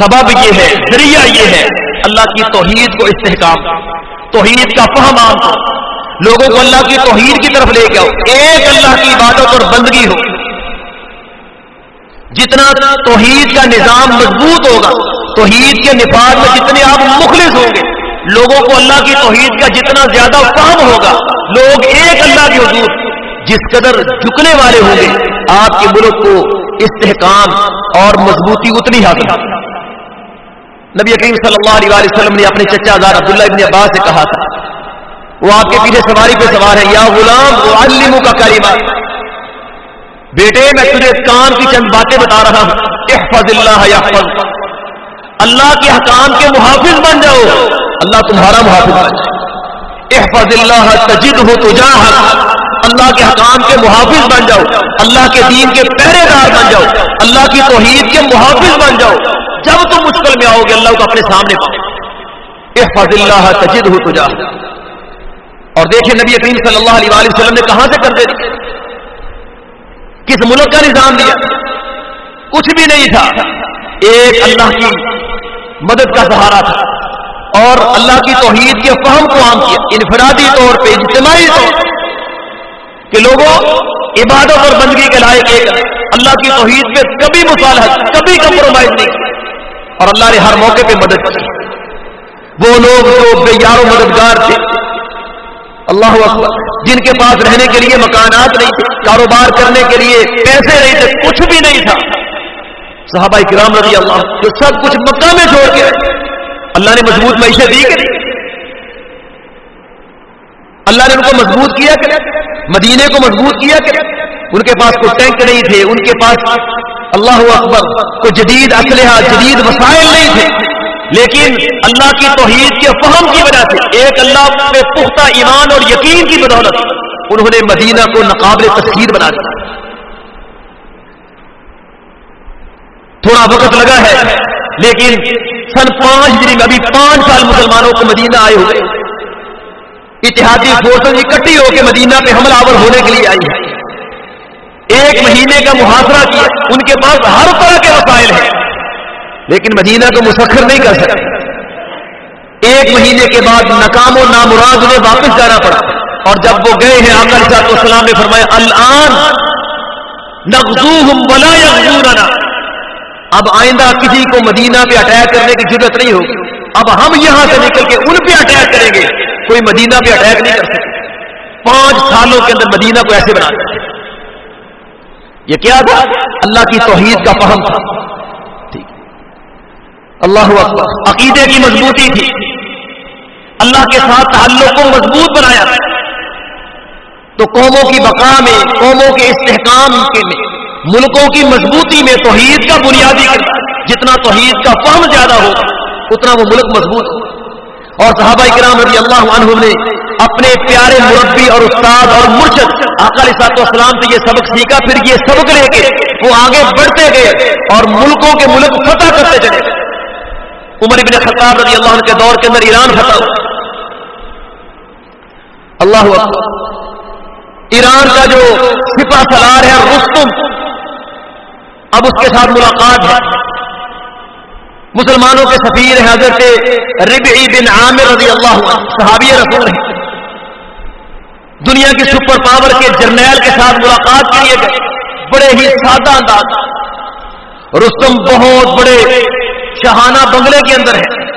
سبب یہ ہے، ذریعہ یہ ہے، اللہ کی توحید کو استحکام، توحید کا فہم عام لوگوں کو اللہ کی توحید کی طرف لے کے آؤ، ایک اللہ کی عبادت اور بندگی ہو۔ جتنا توحید کا نظام مضبوط ہوگا، توحید کے نفاذ میں جتنے آپ مخلص ہوں گے لوگوں کو اللہ کی توحید کا جتنا زیادہ فہم ہوگا، لوگ ایک اللہ کے حضور جس قدر جھکنے والے ہوں گے، آپ کے ملک کو استحکام اور مضبوطی اتنی حاصل نبی کریم صلی اللہ علیہ وسلم نے اپنے چچا دار عبداللہ ابن عباس سے کہا تھا، وہ آپ کے پیچھے سواری پہ سوار ہے، یا غلام وہ کا کاریبات بیٹے، میں تجھے کام کی چند باتیں بتا رہا ہوں۔ احفظ اللہ یحفظ اللہ کے حکام کے محافظ بن جاؤ۔ اللہ تمہارا محافظ بن جائے۔ احفظ اللہ تجد ہو تو اللہ کے حکام کے محافظ بن جاؤ۔ اللہ کے دین کے پہرے دار بن جاؤ۔ اللہ کی توحید کے محافظ بن جاؤ۔ جب تم مشکل میں آؤ گے، اللہ کو اپنے سامنے پاؤ احفظ اللہ تجد ہو تجا اور دیکھیں، نبی کریم صلی اللہ علیہ وسلم نے کہاں سے کر دے دی کس ملک کا نظام دیا؟ کچھ بھی نہیں تھا۔ ایک اللہ کی مدد کا سہارا تھا اور اللہ کی توحید کے فہم کو عام کیا، انفرادی طور پہ، اجتماعی طور کہ لوگوں عبادت اور بندگی کے لائق ایک اللہ کی توحید پہ کبھی مصالحت، کبھی کمپرومائز نہیں کی اور اللہ نے ہر موقع پہ مدد کی۔ وہ لوگ جو بے یار و مددگار تھے۔ اللہ اکبر، جن کے پاس رہنے کے لیے مکانات نہیں تھے، کاروبار کرنے کے لیے پیسے نہیں تھے، کچھ بھی نہیں تھا۔ صحابہ کرام رضی اللہ جو سب کچھ مکہ میں چھوڑ کے اللہ نے مضبوط معیشت دی کہ نہیں؟ اللہ نے ان کو مضبوط کیا کہ مدینے کو مضبوط کیا کہ ان کے پاس کوئی ٹینک نہیں تھے، ان کے پاس اللہ اکبر کوئی جدید اسلحہ، جدید وسائل نہیں تھے۔ لیکن اللہ کی توحید کے فہم کی وجہ سے، ایک اللہ پہ پختہ ایمان اور یقین کی بدولت، انہوں نے مدینہ کو نقابل تصویر بنا دیا۔ تھوڑا وقت لگا ہے، لیکن سن پانچ دن میں ابھی پانچ سال مسلمانوں کو مدینہ آئے ہوئے۔ اتحادی فورسز اکٹھی ہو کے مدینہ پہ حملہ آور ہونے کے لیے آئی ہے ایک مہینے کا محاصرہ کیا، ان کے پاس ہر طرح کے وسائل ہیں۔ لیکن مدینہ کو مسخر نہیں کر سکتے ایک مہینے کے بعد ناکام و نامراد انہیں واپس جانا پڑا۔ اور جب وہ گئے ہیں آکر صاحب السلام نے فرمایا، الان نغزوہم اب آئندہ کسی کو مدینہ پہ اٹیک کرنے کی ضرورت نہیں ہوگی۔ اب ہم یہاں سے نکل کے ان پہ اٹیک کریں گے۔ کوئی مدینہ پہ اٹیک نہیں کر سکتے پانچ سالوں کے اندر مدینہ کو ایسے بنا دیا۔ یہ کیا تھا؟ اللہ کی توحید کا فہم تھا۔ اللہ اکبر۔ عقیدے کی مضبوطی تھی۔ اللہ کے ساتھ تعلق کو مضبوط بنایا۔ تو قوموں کی بقا میں، قوموں کے استحکام کے میں۔ ملکوں کی مضبوطی میں توحید کا بنیادی جتنا توحید کا فہم زیادہ ہو، اتنا وہ ملک مضبوط ہو۔ اور صحابہ کرام رضی اللہ عنہ نے اپنے پیارے مربی اور استاد اور مرشد اقلی صاحب اسلام سے یہ سبق سیکھا، پھر یہ سبق لے کے وہ آگے بڑھتے گئے اور ملکوں کے ملک فتح کرتے چلے۔ عمر ابن خطاب رضی اللہ عنہ کے دور کے اندر ایران فتح اللہ ایران کا جو سپا سلار ہے رستم اب اس کے ساتھ ملاقات ہے۔ مسلمانوں کے سفیر حضرت ربعی بن عامر رضی اللہ عنہ، صحابی رسول ہیں۔ دنیا کی سپر پاور کے جرنیل کے ساتھ ملاقات کے لیے گئے۔ بڑے ہی سادہ انداز۔ رستم بہت بڑے شہانہ بنگلے کے اندر ہے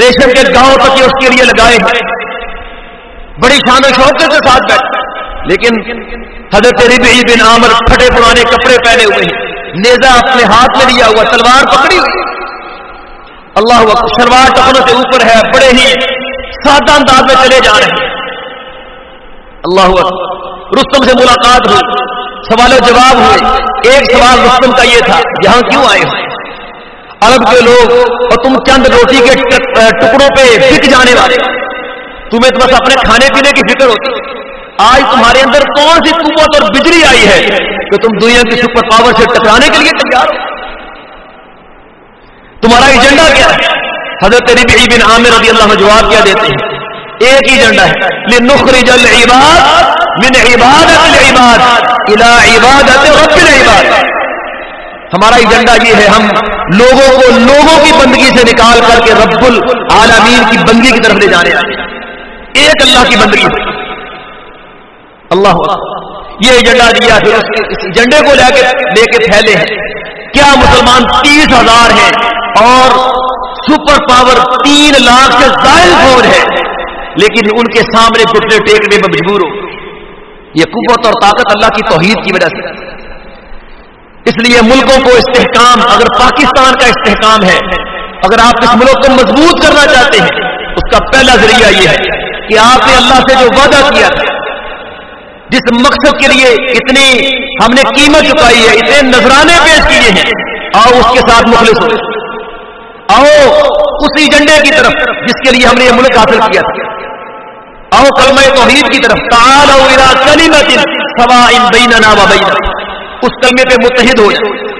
ریشم کے گاؤں تک اس کے لیے لگائے ہیں۔ بڑی شان و شوق کے ساتھ بیٹھے۔ لیکن حضرت ربعی بن عامر پھٹے پرانے کپڑے پہنے ہوئے ہیں۔ نیزا اپنے ہاتھ میں لیا ہوا تلوار پکڑی ہوئی۔ اللہ شلوار ٹپنوں سے اوپر ہے، بڑے ہی سادہ انداز میں چلے جا رہے ہیں۔ اللہ رستم سے ملاقات ہوئی۔ سوال و جواب ہوئے۔ ایک سوال رستم کا یہ تھا، یہاں کیوں آئے ہوئے عرب کے لوگ اور تم چند روٹی کے ٹکڑوں پہ بک جانے والے تمہیں تو بس اپنے کھانے پینے کی فکر ہوتی۔ آج تمہارے اندر کون سی قوت اور بجلی آئی ہے کہ تم دنیا کی سپر پاور سے ٹکرانے کے لیے تیار ہو؟ تمہارا ایجنڈا کیا ہے؟ حضرت ربی بن عامر رضی اللہ جواب کیا دیتے ہیں؟ ایک ایجنڈا ہے۔ لنخرج العباد من عبادت العباد الى عبادت رب العباد۔ ہمارا ایجنڈا یہ ہے، ہم لوگوں کو لوگوں کی بندگی سے نکال کر کے رب العالمین کی بندگی کی طرف لے جانے ایک اللہ کی بندگی۔ اللہ یہ ایجنڈا دیا، پھر اس ایجنڈے کو لے کے لے کے پھیلے۔ ہیں کیا مسلمان تیس ہزار ہیں اور سپر پاور تین لاکھ سے زائد فوج ہے لیکن ان کے سامنے گٹنے ٹیکنے میں مجبور ہو۔ یہ قوت اور طاقت اللہ کی توحید کی وجہ سے۔ اس لیے ملکوں کو استحکام، اگر پاکستان کا استحکام ہے، اگر آپ اس ملک کو مضبوط کرنا چاہتے ہیں، اس کا پہلا ذریعہ یہ ہے کہ آپ نے اللہ سے جو وعدہ کیا تھا جس مقصد کے لیے اتنی ہم نے قیمت چکائی ہے، اتنے نذرانے پیش کیے ہیں، آؤ اس کے ساتھ مخلص ہو۔ آؤ اسی جنڈے کی طرف جس کے لیے ہم نے یہ ملک حاصل کیا تھا۔ آؤ کلمہ توحید کی طرف۔ تال سوا اس کلمے پہ متحد ہو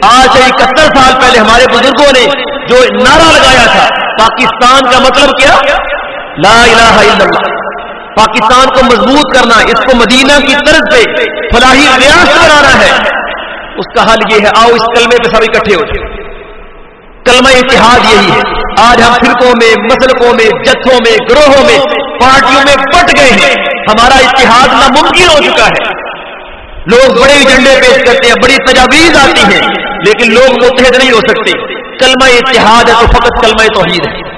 آج سے اکہتر سال پہلے ہمارے بزرگوں نے جو نعرہ لگایا تھا، پاکستان کا مطلب کیا؟ لا الہ الا اللہ۔ پاکستان کو مضبوط کرنا، اس کو مدینہ کی طرف سے فلاحی ریاست بنانا ہے۔ اس کا حل یہ ہے، آؤ اس کلمے پہ سب اکٹھے ہو جائے کلمہ اتحاد یہی ہے۔ آج ہم فرقوں میں، مسلکوں میں، جتھوں میں، گروہوں میں، پارٹیوں میں پٹ گئے ہیں۔ ہمارا اتحاد ناممکن ہو چکا ہے۔ لوگ بڑے ایجنڈے پیش کرتے ہیں، بڑی تجاویز آتی ہیں، لیکن لوگ متحد نہیں ہو سکتے۔ کلمہ اتحاد ہے تو فقط کلمہ توحید ہے۔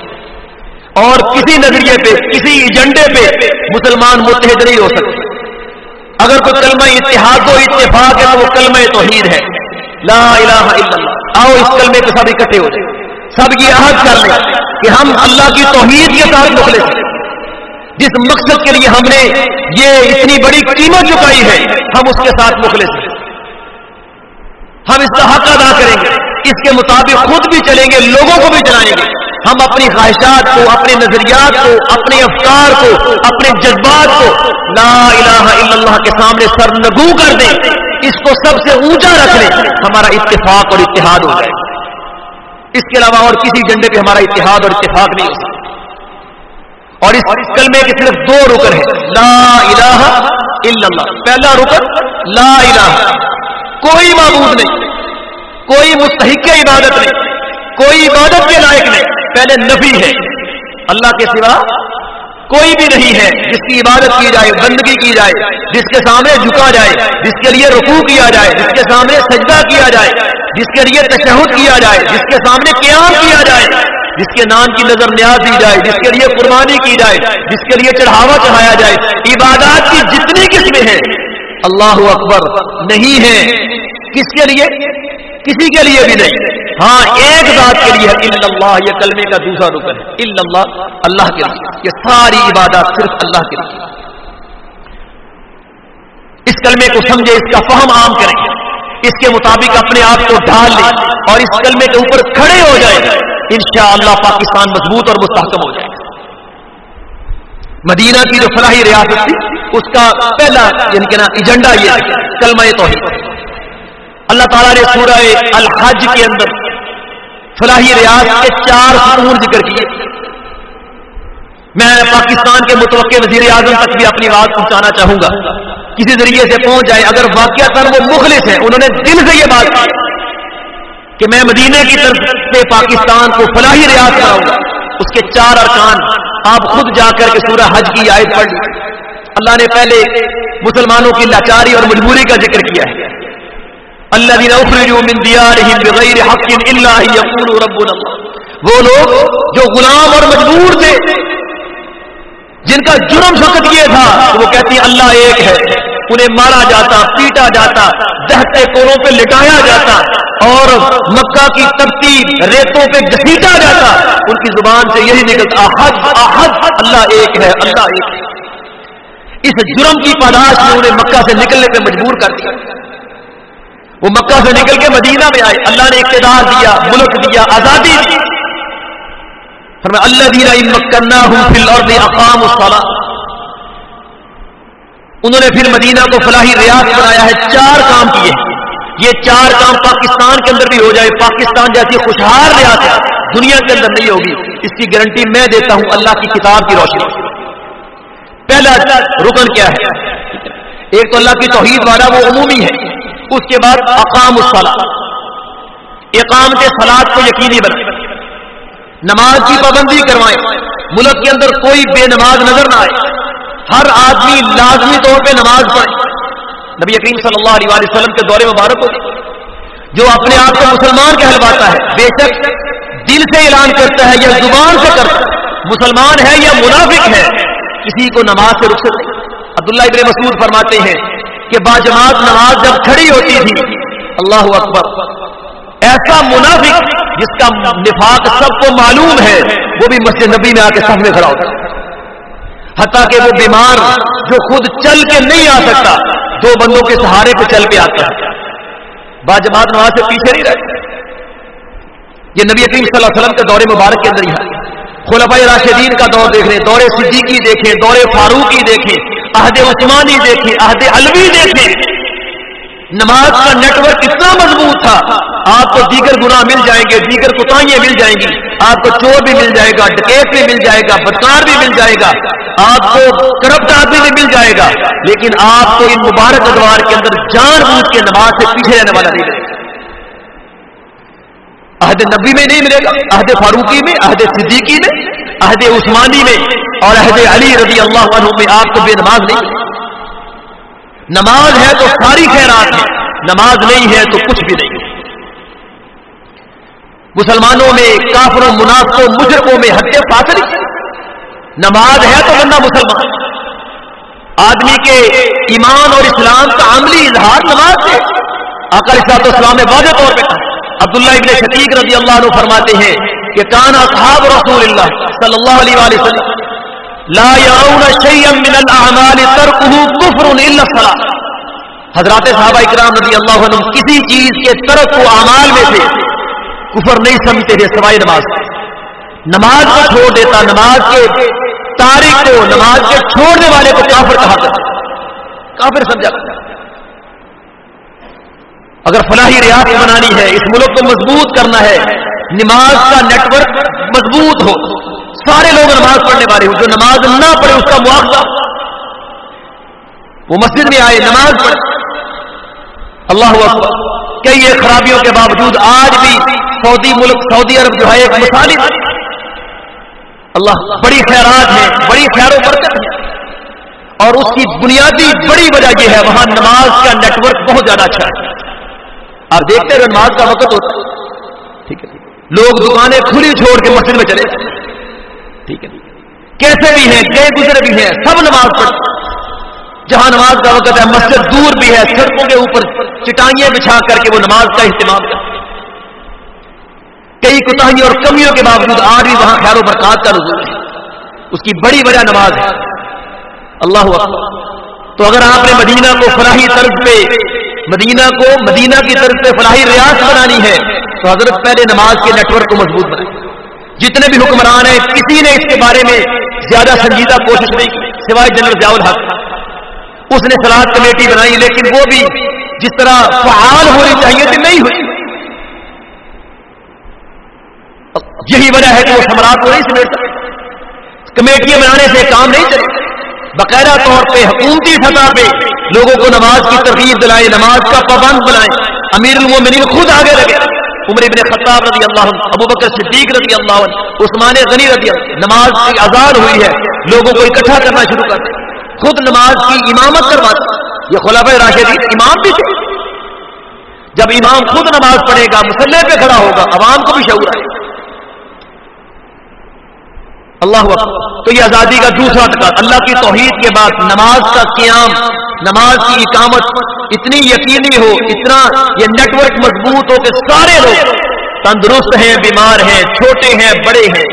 اور کسی نظریے پہ کسی ایجنڈے پہ مسلمان متحد نہیں ہو سکتے۔ اگر کوئی کلمہ اتحاد و اتفاق ہے تو وہ کلمہ توحید ہے۔ لا الہ الا اللہ۔ آؤ اس کلمے کے سب اکٹھے ہو جائے سب یہ عہد کر لیں کہ ہم اللہ کی توحید کے ساتھ مخلص جس مقصد کے لیے ہم نے یہ اتنی بڑی قیمت چکائی ہے ہم اس کے ساتھ مخلص ہیں۔ ہم اس کا حق ادا کریں گے۔ اس کے مطابق خود بھی چلیں گے لوگوں کو بھی چلائیں گے۔ ہم اپنی خواہشات کو، اپنے نظریات کو، اپنے افکار کو، اپنے جذبات کو لا الہ الا اللہ کے سامنے سر نگو کر دیں۔ اس کو سب سے اونچا رکھ لیں۔ ہمارا اتفاق اور اتحاد ہو جائے۔ اس کے علاوہ اور کسی جھنڈے پہ ہمارا اتحاد اور اتفاق نہیں ہو سکتا۔ اور اس کلمے کے صرف دو رکن ہیں۔ لا الہ الا اللہ۔ پہلا رکن، لا الہ۔ کوئی معبود نہیں۔ کوئی مستحق عبادت نہیں۔ کوئی عبادت کے لائق نہیں۔ پہلے نفی ہے۔ اللہ کے سوا کوئی بھی نہیں ہے۔ جس کی عبادت کی جائے، بندگی کی جائے، جس کے سامنے جھکا جائے، جس کے لیے رکوع کیا جائے، جس کے سامنے سجدہ کیا جائے، جس کے لیے تشہد کیا جائے، جس کے سامنے قیام کیا جائے، جس کے نام کی نظر نیاز دی جائے، جس کے لیے قربانی کی جائے، جس کے لیے چڑھاوا چڑھایا جائے۔ عبادات کی جتنی قسمیں ہیں، اللہ اکبر نہیں ہے۔ کس کے لیے؟ کسی کے لیے بھی نہیں۔ ہاں ایک ذات کے لیے اللہ، یہ کلمے کا دوسرا رکن ہے۔ اللہ اللہ کے لیے۔ یہ ساری عبادات صرف اللہ کے لیے۔ اس کلمے کو سمجھے، اس کا فہم عام کریں۔ اس کے مطابق اپنے آپ کو ڈھال لیں اور اس کلمے کے اوپر کھڑے ہو جائے انشاءاللہ پاکستان مضبوط اور مستحکم ہو جائے۔ مدینہ کی جو فلاحی ریاست تھی، اس کا پہلا یعنی کہ نا، ایجنڈا یہ کلمہ توحید۔ اللہ تعالیٰ نے سورہ الحج کے اندر فلاحی ریاست کے چار ستون ذکر کیے۔ میں پاکستان کے متوقع وزیر اعظم تک بھی اپنی بات پہنچانا چاہوں گا۔ کسی ذریعے سے پہنچ جائے اگر واقعہ تر وہ مخلص ہیں انہوں نے دل سے یہ بات کی کہ میں مدینے کی طرف سے پاکستان کو فلاحی ریاض کراؤں گا۔ اس کے چار ارکان آپ خود جا کر کے سورہ حج کی آیت پڑھ اللہ نے پہلے مسلمانوں کی لاچاری اور مجبوری کا ذکر کیا ہے۔ اللہ بغیر حق وہ لوگ جو غلام اور مجبور تھے، جن کا جرم فقط یہ تھا، وہ کہتی اللہ ایک ہے، انہیں مارا جاتا، پیٹا جاتا، دہتے کوروں پہ لٹایا جاتا، اور مکہ کی تبتی ریتوں پہ گسیٹا جاتا۔ ان کی زبان سے یہی نکلتا احد احد اللہ ایک ہے، اللہ ایک ہے۔ اس جرم کی پاداش نے انہیں مکہ سے نکلنے پہ مجبور کر دیا۔ وہ مکہ سے نکل کے مدینہ میں آئے۔ اللہ نے اقتدار دیا، ملک دیا، آزادی دی۔ اللہ دینا مکنا ہوں فل اور اقام انہوں نے پھر مدینہ کو فلاحی ریاض بنایا ہے، چار کام کیے۔ یہ چار کام پاکستان کے اندر بھی ہو جائے۔ پاکستان جیسی خوشحال ریاست دنیا کے اندر نہیں ہوگی۔ اس کی گارنٹی میں دیتا ہوں اللہ کی کتاب کی روشنی۔ پہلا رکن کیا ہے؟ ایک تو اللہ کی توحید والا وہ عمومی ہے۔ اس کے بعد اقام الصلاح اقامت سلاد کو یقینی بنا. نماز کی پابندی کروائیں. ملک کے اندر کوئی بے نماز نظر نہ آئے. ہر آدمی لازمی طور پہ نماز پڑھے. نبی یقین صلی اللہ علیہ وسلم کے دورے مبارک ہوتے. جو اپنے آپ کو مسلمان کہلواتا ہے، بے شک دل سے اعلان کرتا ہے یا زبان سے کرتا ہے. مسلمان ہے یا منافق ہے، کسی کو نماز سے رخصت نہیں. عبداللہ ابن مسعود فرماتے ہیں کہ باجماعت نماز جب کھڑی ہوتی تھی، اللہ اکبر، ایسا منافق جس کا نفاق سب کو معلوم ہے، وہ بھی مسجد نبی میں آ کے سامنے کھڑا ہوتا۔ حتیٰ کہ وہ بیمار جو خود چل کے نہیں آ سکتا، دو بندوں کے سہارے پہ چل کے آتا۔ ہے باجماعت نماز سے پیچھے نہیں رہتے یہ نبی صلی اللہ علیہ وسلم کے دور مبارک کے اندر ہی ہے۔ خلفۂ راشدین کا دور دیکھ لیں دور صدیقی دیکھیں، دور فاروقی دیکھیں۔ عہد عثمانی دیکھیں عہد الوی دیکھیں نماز کا نیٹ ورک اتنا مضبوط تھا، آپ کو دیگر گناہ مل جائیں گے، دیگر کوتاہیاں مل جائیں گی۔ آپ کو چور بھی مل جائے گا، ڈکیت بھی مل جائے گا، بدکار بھی مل جائے گا۔ آپ کو کرپٹ آدمی بھی مل جائے گا۔ لیکن آپ کو ان مبارک ادوار کے اندر جان بوجھ کے نماز سے پیچھے رہنے والا نہیں ملے گا۔ عہد نبی میں نہیں ملے گا، عہد فاروقی میں، عہد صدیقی میں، عہد عثمانی میں۔ اور عہد علی رضی اللہ عنہ میں آپ کو بے نماز نہیں نماز ہے تو ساری خیرات ہے نماز نہیں ہے تو کچھ بھی نہیں مسلمانوں میں، کافروں، منافقوں، مجرموں میں حد فاصل۔ نماز ہے تو بندہ مسلمان۔ آدمی کے ایمان اور اسلام کا عملی اظہار نماز سے۔ آکر اسلام اسلام واضح طور پہ عبداللہ ابن شتیق رضی اللہ عنہ فرماتے ہیں کہ کان اصحاب رسول اللہ صلی اللہ علیہ وآلہ وسلم۔ لا يرون شيئا من الاعمال تركه كفر الا الصلاه حضرات صحابہ اکرام رضی اللہ عنہ کسی چیز کے ترک کو اعمال میں سے کفر نہیں سمجھتے تھے سوائے نماز نماز کو چھوڑ دیتا، نماز کے تاریخ کو، نماز کے چھوڑنے والے کو کافر کہا کرتا کافر سمجھا کرتا اگر فلاحی ریاست بنانی ہے، اس ملک کو مضبوط کرنا ہے، نماز کا نیٹ ورک مضبوط ہو. سارے لوگ نماز پڑھنے والے ہوں، جو نماز نہ پڑھے، اس کا مواقع وہ مسجد میں آئے، نماز پڑھے۔ اللہ اکبر کئی ایک خرابیوں کے باوجود آج بھی سعودی ملک، سعودی عرب جو ہے، ایک مثالی اللہ بڑی خیرات ہے، بڑی خیر و برکت ہے۔ اور اس کی بنیادی بڑی وجہ یہ ہے، وہاں نماز کا نیٹ ورک بہت زیادہ اچھا ہے۔ آپ دیکھتے ہیں، نماز کا وقت ہوتا ہے۔ ٹھیک ہے لوگ دکانیں کھلی چھوڑ کے مسجد میں چلے۔ ٹھیک ہے کیسے بھی ہیں، گئے گزرے بھی ہیں، سب نماز پڑھ جہاں نماز کا وقت ہے، مسجد دور بھی ہے، سڑکوں کے اوپر چٹائیاں بچھا کر کے وہ نماز کا اہتمام کر کئی کوتاہیوں اور کمیوں کے باوجود آج بھی وہاں خیر و برکات کا رضو ہے۔ اس کی بڑی وجہ نماز ہے۔ اللہ تو اگر آپ نے مدینہ کو فراہی طرز پہ مدینہ کو مدینہ کی طرف سے فلاحی ریاض بنانی ہے، تو حضرت پہلے نماز کے نیٹ ورک کو مضبوط بنائے جتنے بھی حکمران ہیں، کسی نے اس کے بارے میں زیادہ سنجیدہ کوشش نہیں کی، سوائے جنرل ضیاء الحق اس نے سلاد کمیٹی بنائی، لیکن وہ بھی جس طرح فعال ہونی چاہیے تھی نہیں ہوئی۔ یہی وجہ ہے کہ وہ سمراٹ کو نہیں سمیٹ سکتے کمیٹیاں بنانے سے کام نہیں چلے۔ باقاعدہ طور پہ حکومتی سطح پہ لوگوں کو نماز کی ترغیب دلائیں، نماز کا پابند بنائیں۔ امیر المومنین خود آگے لگے۔ عمر ابن خطاب رضی اللہ عنہ، ابو بکر صدیق رضی اللہ عنہ، عثمان غنی رضی اللہ نماز کی آزاد ہوئی ہے، لوگوں کو اکٹھا کرنا شروع کر خود نماز کی امامت کرواتے یہ خلاف راشدین امام بھی تھے۔ جب امام خود نماز پڑھے گا، مسلح پہ کھڑا ہوگا، عوام کو بھی شعور آئے۔ گا اللہ تو یہ آزادی کا دوسرا ٹکا اللہ کی توحید کے بعد نماز کا قیام، نماز کی اقامت اتنی یقینی ہو، اتنا یہ نیٹ ورک مضبوط ہو کہ سارے لوگ تندرست ہیں، بیمار ہیں، چھوٹے ہیں، بڑے ہیں۔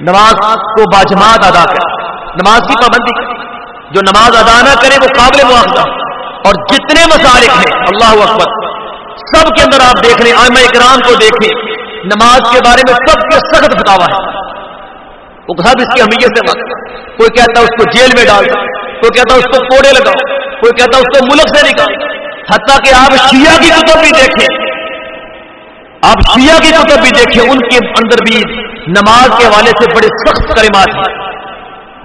نماز کو باجماعت ادا کرے نماز کی پابندی جو نماز ادا نہ کرے وہ قابل مواخذہ اور جتنے مسالک ہیں، اللہ اکبر، سب کے اندر آپ دیکھ رہے ہیں اکرام کو دیکھیں نماز کے بارے میں سب کے سخت بتاوا ہے۔ وہ سب اس کی اہمیت سے بات کوئی کہتا ہے اس کو جیل میں ڈال کوئی کہتا ہے اس کو کوڑے لگاؤ، کوئی کہتا ہے اس کو ملک سے نکال۔ حتیٰ کہ آپ شیعہ کی کتب بھی دیکھیں۔ آپ شیعہ کی کتب بھی دیکھیں، ان کے اندر بھی نماز کے حوالے سے بڑے سخت کرمات ہیں۔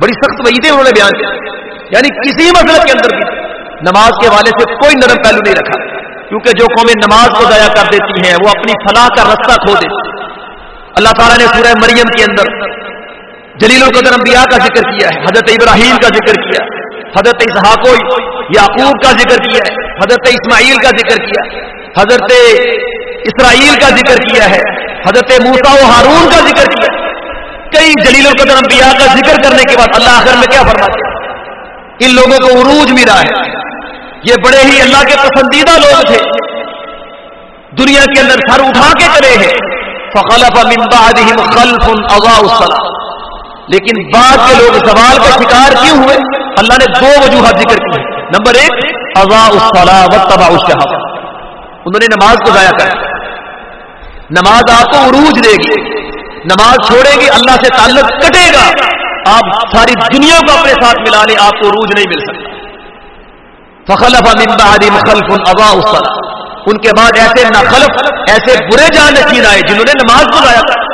بڑی سخت وعیدیں انہوں نے بیان کیا یعنی کسی مسئلہ کے اندر بھی نماز کے حوالے سے کوئی نرم پہلو نہیں رکھا۔ کیونکہ جو قومیں نماز کو ضائع کر دیتی ہیں، وہ اپنی فلاح کا رستہ کھو دیتی اللہ تعالیٰ نے سورہ مریم کے اندر جلیل القدر انبیاء کا ذکر کیا ہے، حضرت ابراہیم کا ذکر کیا حضرت اسحاق و یعقوب کا ذکر کیا ہے، حضرت اسماعیل کا ذکر کیا حضرت اسرائیل کا ذکر کیا ہے، حضرت موسا و ہارون کا ذکر کیا کئی جلیل القدر انبیاء کا ذکر کرنے کے بعد اللہ آخر میں کیا فرماتے ہیں؟ ان لوگوں کو عروج ملا ہے۔ یہ بڑے ہی اللہ کے پسندیدہ لوگ تھے۔ دنیا کے اندر سر اٹھا کے چلے ہیں۔ فخلف من بعدهم خلف اضاءوا الصلاه لیکن بعد کے لوگ سوال کا شکار کیوں ہوئے؟ اللہ نے دو وجوہات ذکر کی نمبر ایک ازا تبا الشہاب انہوں نے نماز کو ضائع کر نماز آپ کو عروج دے گی۔ نماز چھوڑے گی اللہ سے تعلق کٹے گا۔ آپ ساری دنیا کو اپنے ساتھ ملا لیں، آپ کو عروج نہیں مل سکتا۔ فخلف من بعد مخلف ابا ان کے بعد ایسے نخلف ایسے برے جان نشین آئے جنہوں نے نماز کو ضائع کر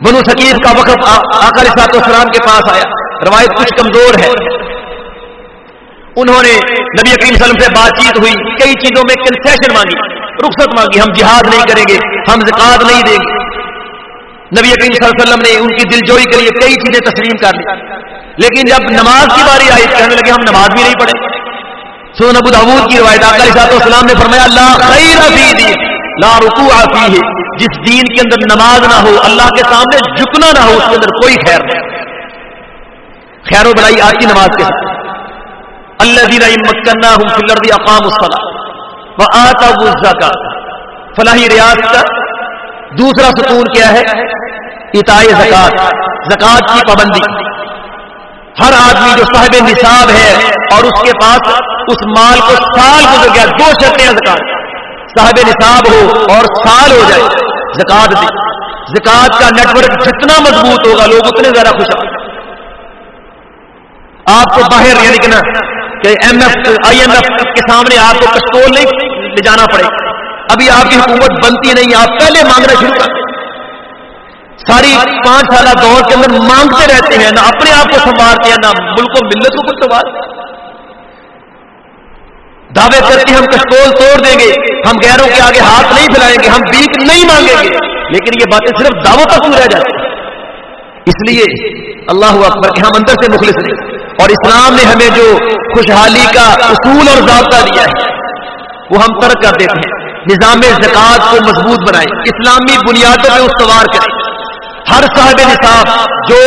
بنو سکیف کا وقت آکر سات السلام کے پاس آیا۔ روایت کچھ کمزور ہے۔ انہوں نے نبی کریم وسلم سے بات چیت ہوئی، کئی چیزوں میں کنسیشن مانگی، رخصت مانگی، ہم جہاد نہیں کریں گے، ہم زکات نہیں دیں گے۔ نبی کریم صلی اللہ علیہ وسلم نے ان کی دلجوئی کے لیے کئی چیزیں تسلیم کر لی۔ لیکن جب نماز کی باری آئی کہنے لگے، ہم نماز بھی نہیں پڑھے سو نبو داود کی روایت آکر صاحب السلام نے فرمایا اللہ خیر لا رکوع فیہ، جس دین کے اندر نماز نہ ہو، اللہ کے سامنے جھکنا نہ ہو، اس کے اندر کوئی خیر نہیں۔ خیر و بلائی آج کی نماز کے اللہ دینا مکنا ہوں فلردی اقام الصلاح وہ آتا کا فلاحی ریاض کا دوسرا ستون کیا ہے؟ اتائے زکات زکات کی پابندی۔ ہر آدمی جو صاحب نصاب ہے اور اس کے پاس اس مال کو سال گزر گیا، دو شرطیں زکات صاحب نصاب ہو اور سال ہو جائے۔ زکات دے۔ زکات کا نیٹ ورک جتنا مضبوط ہوگا، لوگ اتنے زیادہ خوش آپ کو باہر یعنی کہ نا، کہ M F I M F کے سامنے آپ کو پستول نہیں لے جانا پڑے۔ ابھی آپ کی حکومت بنتی نہیں، آپ پہلے مانگنا شروع کر۔ ساری پانچ سالہ دور کے اندر مانگتے رہتے ہیں، نہ اپنے آپ کو سنبھالتے ہیں، نہ ملک و ملت کو کچھ سنبھال دعوے کرتے ہیں، ہم کشتول توڑ دیں گے۔ ہم غیروں کے آگے ہاتھ نہیں پھیلائیں گے، ہم بیک نہیں مانگیں گے۔ لیکن یہ باتیں صرف دعووں تک رہ جاتی ہیں۔ اس لیے اللہ اکبر کہ ہم اندر سے مخلص نہیں اور اسلام نے ہمیں جو خوشحالی کا اصول اور ضابطہ دیا ہے، وہ ہم ترک کر دیتے ہیں۔ نظام زکوٰۃ کو مضبوط بنائیں۔ اسلامی بنیادوں پہ استوار کریں۔ ہر صاحب نصاب جو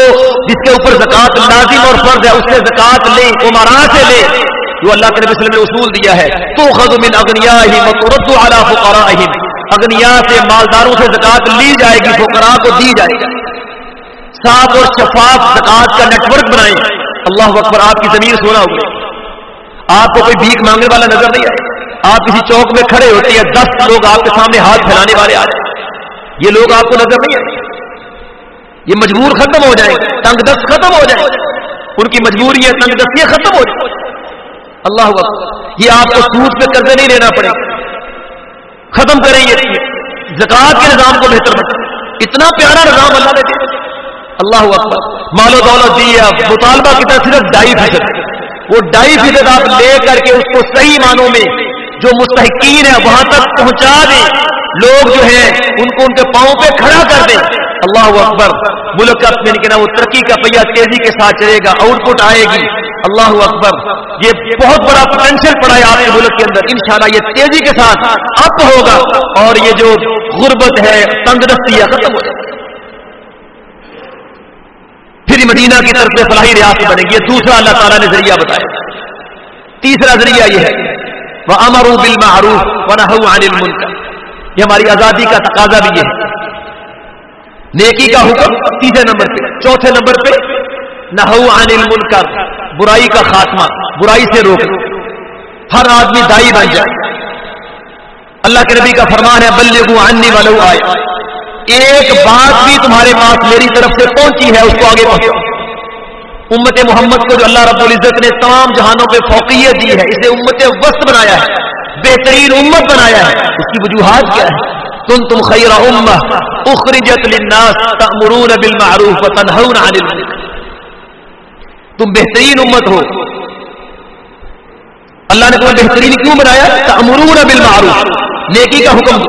جس کے اوپر زکوٰۃ لازم اور فرض ہے، اس سے زکوٰۃ لیں عمرا سے لے جو اللہ کے نبی نے اصول دیا ہے تو خز من اگنیا ہی اعلیٰ فقرا اگنیا سے مالداروں سے زکوٰۃ لی جائے گی، فقراء کو دی جائے گی۔ صاف اور شفاف زکوٰۃ کا نیٹ ورک بنائیں۔ اللہ اکبر، آپ کی زمین سونا ہوگی۔ آپ کو کوئی بھیک مانگنے والا نظر نہیں آئے آپ کسی چوک میں کھڑے ہوتے ہیں، دس لوگ آپ کے سامنے ہاتھ پھیلانے والے آ جائیں۔ یہ لوگ آپ کو نظر نہیں آئے یہ مجبور ختم ہو جائیں۔ تنگ دست ختم ہو جائے ان کی مجبوری ہے تنگ دستیاں ختم ہو جائیں۔ اللہ ہوا یہ آپ کو سوٹ پہ قرضے نہیں لینا پڑے۔ ختم کریں یہ۔ زکات کے نظام کو بہتر بنا اتنا پیارا نظام اللہ نے دیا۔ اللہ اکبر مال و دولت دی ہے۔ مطالبہ کی طرح صرف ڈھائی فیصد۔ وہ ڈھائی فیصد آپ لے کر کے اس کو صحیح معنوں میں جو مستحقین ہے وہاں تک پہنچا دیں۔ لوگ جو ہیں، ان کو ان کے پاؤں پہ کھڑا کر دیں۔ اللہ اکبر۔ ملک کا یعنی کہنا وہ ترقی کا پہیا تیزی کے ساتھ چلے گا۔ آؤٹ پٹ آئے گی۔ اللہ اکبر، یہ بہت بڑا پوٹینشیل پڑا ہے آپ کے ملک کے اندر۔ انشاءاللہ یہ تیزی کے ساتھ اپ ہوگا اور یہ جو غربت ہے تنگ دستی ہے، ختم ہو جائے پھر مدینہ کی طرف سے فلاحی ریاست بنے گی۔ یہ دوسرا اللہ تعالیٰ نے ذریعہ بتایا۔ تیسرا ذریعہ یہ ہے وہ امر بل معروف یہ ہماری آزادی کا تقاضا بھی یہ ہے۔ نیکی کا حکم تیسرے نمبر پہ، چوتھے نمبر پہ نہو عن المنکر، برائی کا خاتمہ، برائی سے روک ہر آدمی دائی بن جائے۔ اللہ کے نبی کا فرمان ہے بلغوا عنی ولو آئے۔ ایک بات بھی تمہارے پاس میری طرف سے پہنچی ہے، اس کو آگے پہنچو۔ امت محمد کو جو اللہ رب العزت نے تمام جہانوں پہ فوقیت دی ہے، اسے امت وسط بنایا ہے، بہترین امت بنایا ہے۔ اس کی وجوہات کیا ہے تم تم خیر امہ اخرجت للناس تأمرون بالمعروف وتنہون عن المنکر۔ تم بہترین امت ہو۔ اللہ نے تمہیں بہترین کیوں بنایا؟ تأمرون بالمعروف۔ نیکی کا حکم۔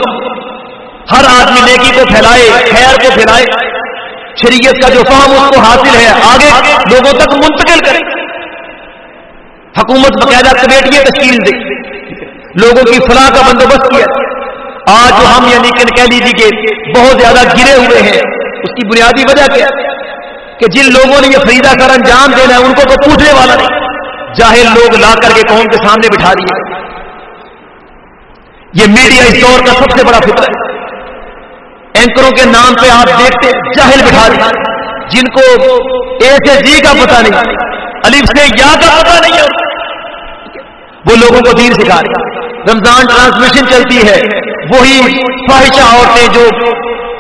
ہر آدمی نیکی کو پھیلائے، خیر کو پھیلائے۔ شریعت کا جو فہم، اس کو حاصل ہے۔ آگے لوگوں تک منتقل کرے۔ حکومت باقاعدہ کمیٹیاں تشکیل دے۔ لوگوں کی فلاح کا بندوبست کیا۔ آج جو ہم یعنی کہ کہہ لیجیے کہ بہت زیادہ گرے ہوئے ہیں۔ اس کی بنیادی وجہ کیا؟ کہ جن لوگوں نے یہ فریدہ کر انجام دینا ہے، ان کو تو پوچھنے والا نہیں۔ جاہل لوگ لا کر کے قوم کے سامنے بٹھا دیے۔ یہ میڈیا اس دور کا سب سے بڑا فکر ہے۔ اینکروں کے نام پہ آپ دیکھتے، جاہل بٹھا دیں جن کو اے سے جی کا پتہ نہیں، الف سے یا کا پتہ نہیں ہے۔ وہ لوگوں کو دین سکھا رہے رمضان ٹرانسمیشن چلتی ہے۔ وہی فواہشہ عورتیں جو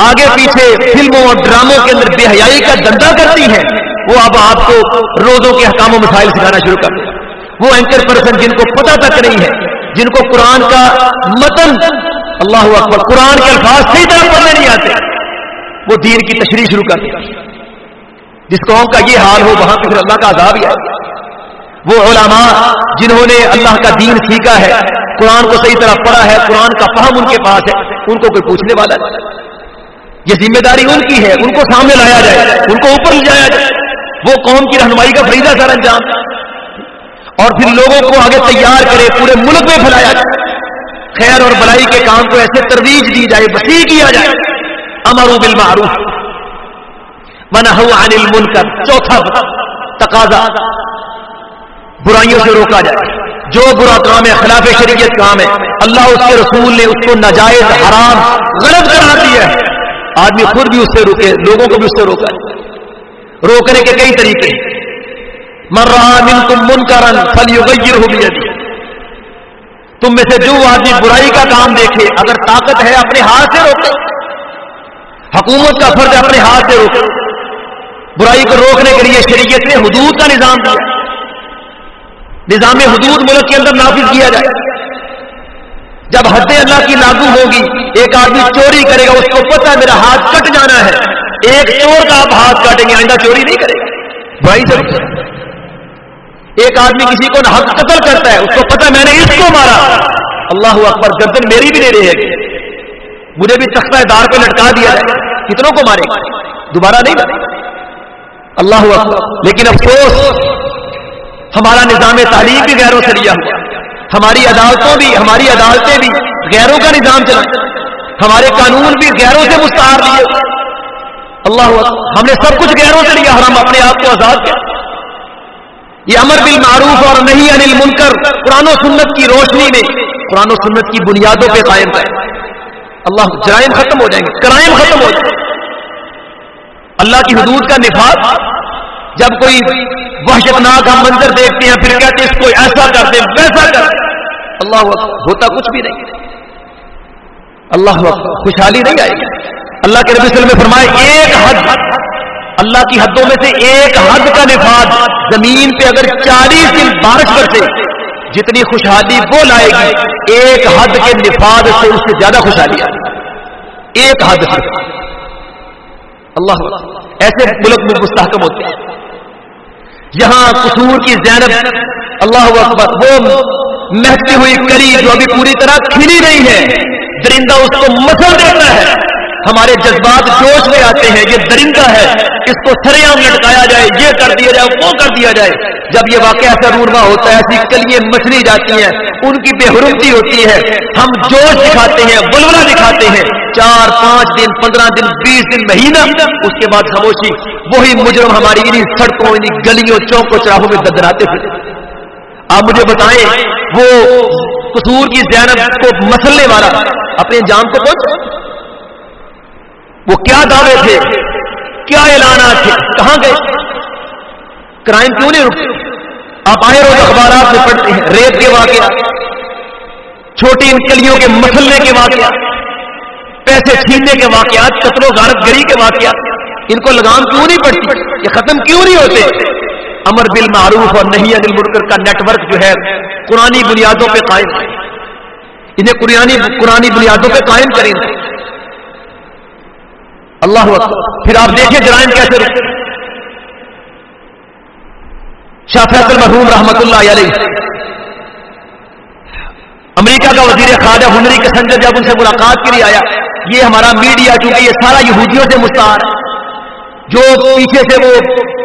آگے پیچھے فلموں اور ڈراموں کے اندر بے حیائی کا دندا کرتی ہیں، وہ اب آپ کو روزوں کے حکام و مسائل سکھانا شروع کر دیں۔ وہ اینکر پرسن جن کو پتہ تک نہیں ہے، جن کو قرآن کا متن، اللہ اکبر، قرآن کے الفاظ صحیح طرح پڑھنے نہیں آتے، وہ دین کی تشریح شروع کر دیا جس قوم کا یہ حال ہو، وہاں پہ پھر اللہ کا عذاب ہی آئے۔ وہ علماء جنہوں نے اللہ کا دین سیکھا ہے، قرآن کو صحیح طرح پڑھا ہے، قرآن کا فہم ان کے پاس ہے، ان کو کوئی پوچھنے والا نہیں۔ یہ ذمہ داری ان کی ہے، ان کو سامنے لایا جائے، ان کو اوپر لے جایا جائے۔ وہ قوم کی رہنمائی کا فریدہ سر انجام۔ اور پھر لوگوں کو آگے تیار کرے، پورے ملک میں پھیلایا جائے۔ خیر اور بلائی کے کام کو ایسے ترویج دی جائے، وسیع کیا جائے۔ امر بالمعروف۔ منہو عن المنکر۔ چوتھا تقاضا۔ برائیوں سے روکا جائے۔ جو برا کام ہے، خلاف شریعت کام ہے۔ اللہ اس کے رسول نے اس کو ناجائز، حرام، غلط کرا دیا ہے۔ آدمی خود بھی اس سے روکے، لوگوں کو بھی اس سے روکا۔ روکنے کے کئی طریقے مر رہا من تم من کا رنگ فل یو تم میں سے جو آدمی برائی کا کام دیکھے، اگر طاقت ہے اپنے ہاتھ سے روکے، حکومت کا فرض اپنے ہاتھ سے روکے۔ برائی کو روکنے کے لیے شریعت نے حدود کا نظام دیا۔ نظام حدود ملک کے اندر نافذ کیا جائے۔ جب حد اللہ کی لاگو ہوگی ایک آدمی چوری کرے گا اس کو پتا ہے میرا ہاتھ کٹ جانا ہے۔ ایک چور کا آپ ہاتھ کاٹیں گے آئندہ چوری نہیں کرے گا۔ بھائی سب ایک آدمی کسی کو حق قتل کرتا ہے اس کو پتا میں نے اس کو مارا۔ اللہ اکبر گردن میری بھی نہیں رہے گی مجھے بھی تختہ دار پہ لٹکا دیا جائے کتنوں کو مارے گا؟ دوبارہ نہیں مارے اللہ اکبر لیکن افسوس ہمارا نظام تعلیم بھی غیروں سے لیا ہوا۔ ہماری عدالتوں بھی، ہماری عدالتیں بھی غیروں کا نظام چلا۔ ہمارے قانون بھی غیروں سے مستعار لیے۔ اللہ ہم نے سب کچھ غیروں سے لیا اور ہم اپنے آپ کو آزاد کیا۔ یہ امر بل معروف اور نہیں انل منکر قرآن و سنت کی روشنی میں، قرآن و سنت کی بنیادوں پہ قائم کرے اللہ، جرائم ختم ہو جائیں گے، کرائم ختم ہو جائیں گے۔ اللہ کی حدود کا نفاذ جب کوئی وحشتناک ہم منظر دیکھتے ہیں، پھر کہتے ہیں اس کو ایسا کر دیں، ویسا کر اللہ ہوتا کچھ بھی نہیں۔ اللہ خوشحالی نہیں آئے گی۔ اللہ کے نبی وسلم فرمائے، ایک حد۔ اللہ کی حدوں میں سے ایک حد کا نفاذ۔ زمین پہ اگر چالیس دن بارش کرتے جتنی خوشحالی وہ لائے گی، ایک حد کے نفاذ سے اس سے زیادہ خوشحالی آئے گی۔ ایک حد سے۔ اللہ ایسے ملک میں مستحکم ہوتے ہیں۔ یہاں قصور کی زینب، اللہ اکبر، وہ مہکتی ہوئی کری جو ابھی پوری طرح کھلی نہیں ہے، درندہ اس کو مسل دیتا ہے۔ ہمارے جذبات جوش میں آتے ہیں، یہ درندہ ہے، اس کو سرے عام لٹکایا جائے، یہ کر دیا جائے، وہ کر دیا جائے۔ جب یہ واقعہ ایسا رونما ہوتا ہے، ایسی کلیے مچھلی جاتی ہیں، ان کی بے حرمتی ہوتی ہے۔ ہم جوش دکھاتے ہیں بلولا دکھاتے ہیں۔ چار، پانچ دن، پندرہ دن، بیس دن، مہینہ، اس کے بعد خاموشی، وہی مجرم ہماری انہیں سڑکوں انہیں گلیوں، چوکوں چراہوں میں ددراتے پھر آپ مجھے بتائیں، وہ قصور کی زینب کو مسلنے والا اپنے جان کو پہنچ وہ کیا دعوے تھے؟ کیا اعلانات تھے؟ کہاں گئے؟ کرائم کیوں نہیں رکتے آپ آئے روز اخبارات میں پڑھتے ہیں، ریت کے واقعات، چھوٹی انکلیوں کے مسلنے کے واقعات۔ پیسے چھیننے کے واقعات قتل و غارت گری کے واقعات۔ ان کو لگام کیوں نہیں پڑتی؟ یہ ختم کیوں نہیں ہوتے؟ امر بل معروف اور نہیں انل مڑکر کا نیٹ ورک جو ہے قرآن بنیادوں پہ قائم۔ ہے انہیں قرآن بنیادوں پہ قائم کریں۔ گے اللہ پھر آپ دیکھیں جرائم کیسے رکتے شاہ فیصل محروم رحمت اللہ علیہ۔ امریکہ کا وزیر خواجہ ہنری کے سنجر جب ان سے ملاقات کے لیے آیا، یہ ہمارا میڈیا چونکہ یہ سارا یہودیوں سے مستعار، جو پیچھے سے وہ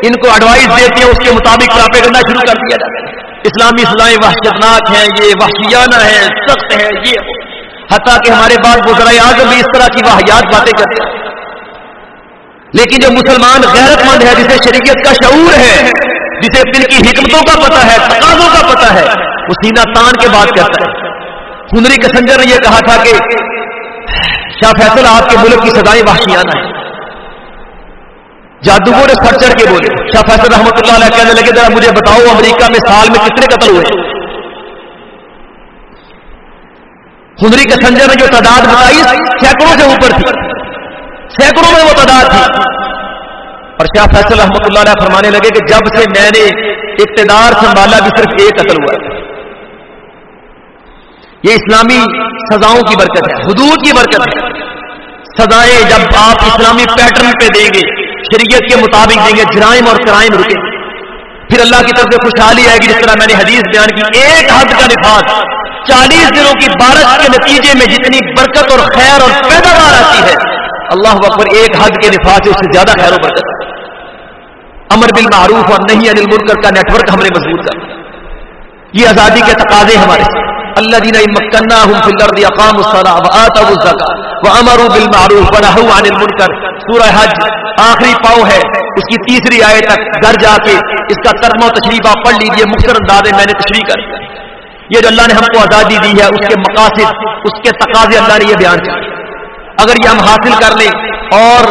ان کو ایڈوائز دیتے ہیں، اس کے مطابق پراپے کرنا شروع کر دیا جاتا ہے۔ اسلامی اسلامی وحشتناک ہیں، یہ وحشیانہ ہے سخت ہے یہ حتیٰ کہ ہمارے بعد گزرائے اعظم بھی اس طرح کی واحیات باتیں کرتے ہیں۔ لیکن جو مسلمان غیرت مند ہے جسے شریعت کا شعور ہے، جسے دل کی حکمتوں کا پتہ ہے، تقاضوں کا پتہ ہے، وہ سینہ تان کے بات کرتا ہے۔ ہنری کسنجر نے یہ کہا تھا کہ شاہ فیصل آپ کے ملک کی سدائیں وحشیانہ ہیں جادوگر نے سر چڑھ کے بولے۔ شاہ فیصل رحمۃ اللہ علیہ کہنے لگے، ذرا مجھے بتاؤ امریکہ میں سال میں کتنے قتل ہوئے؟ ہنری کسنجر نے جو تعداد بتائی، سینکڑوں سے اوپر تھی۔ سینکڑوں میں وہ تعداد تھی۔ اور شاہ فیصل رحمۃ اللہ علیہ فرمانے لگے کہ جب سے میں نے اقتدار سنبھالا، بھی صرف ایک قتل ہوا۔ ہے یہ اسلامی سزاؤں کی برکت ہے، حدود کی برکت ہے۔ سزائیں جب آپ اسلامی پیٹرن پہ دیں گے، شریعت کے مطابق دیں گے، جرائم اور کرائم رکے۔ پھر اللہ کی طرف سے خوشحالی آئے گی، جس طرح میں نے حدیث بیان کی، ایک حد کا نفاذ۔ چالیس دنوں کی بارش کے نتیجے میں جتنی برکت اور خیر اور پیداوار آتی ہے، اللہ اکبر ایک حد کے نفاذ سے اس سے زیادہ خیر و برکت امر بل معروف اور نہیں انل منکر کا نیٹ ورک ہم نے مضبوط کر یہ آزادی کے تقاضے ہمارے اللہ دینا مکنا ہوں فلر اقام الصلاح وہ امر بل معروف بنا عن المنکر سورہ حج آخری پاؤ ہے۔ اس کی تیسری آئے تک گھر جا کے اس کا ترم و تشریف آپ پڑھ لیجیے مختر اندازے میں نے تشریح کر یہ جو اللہ نے ہم کو آزادی دی ہے، اس کے مقاصد، اس کے تقاضے اللہ نے یہ بیان کیا اگر یہ ہم حاصل کر لیں اور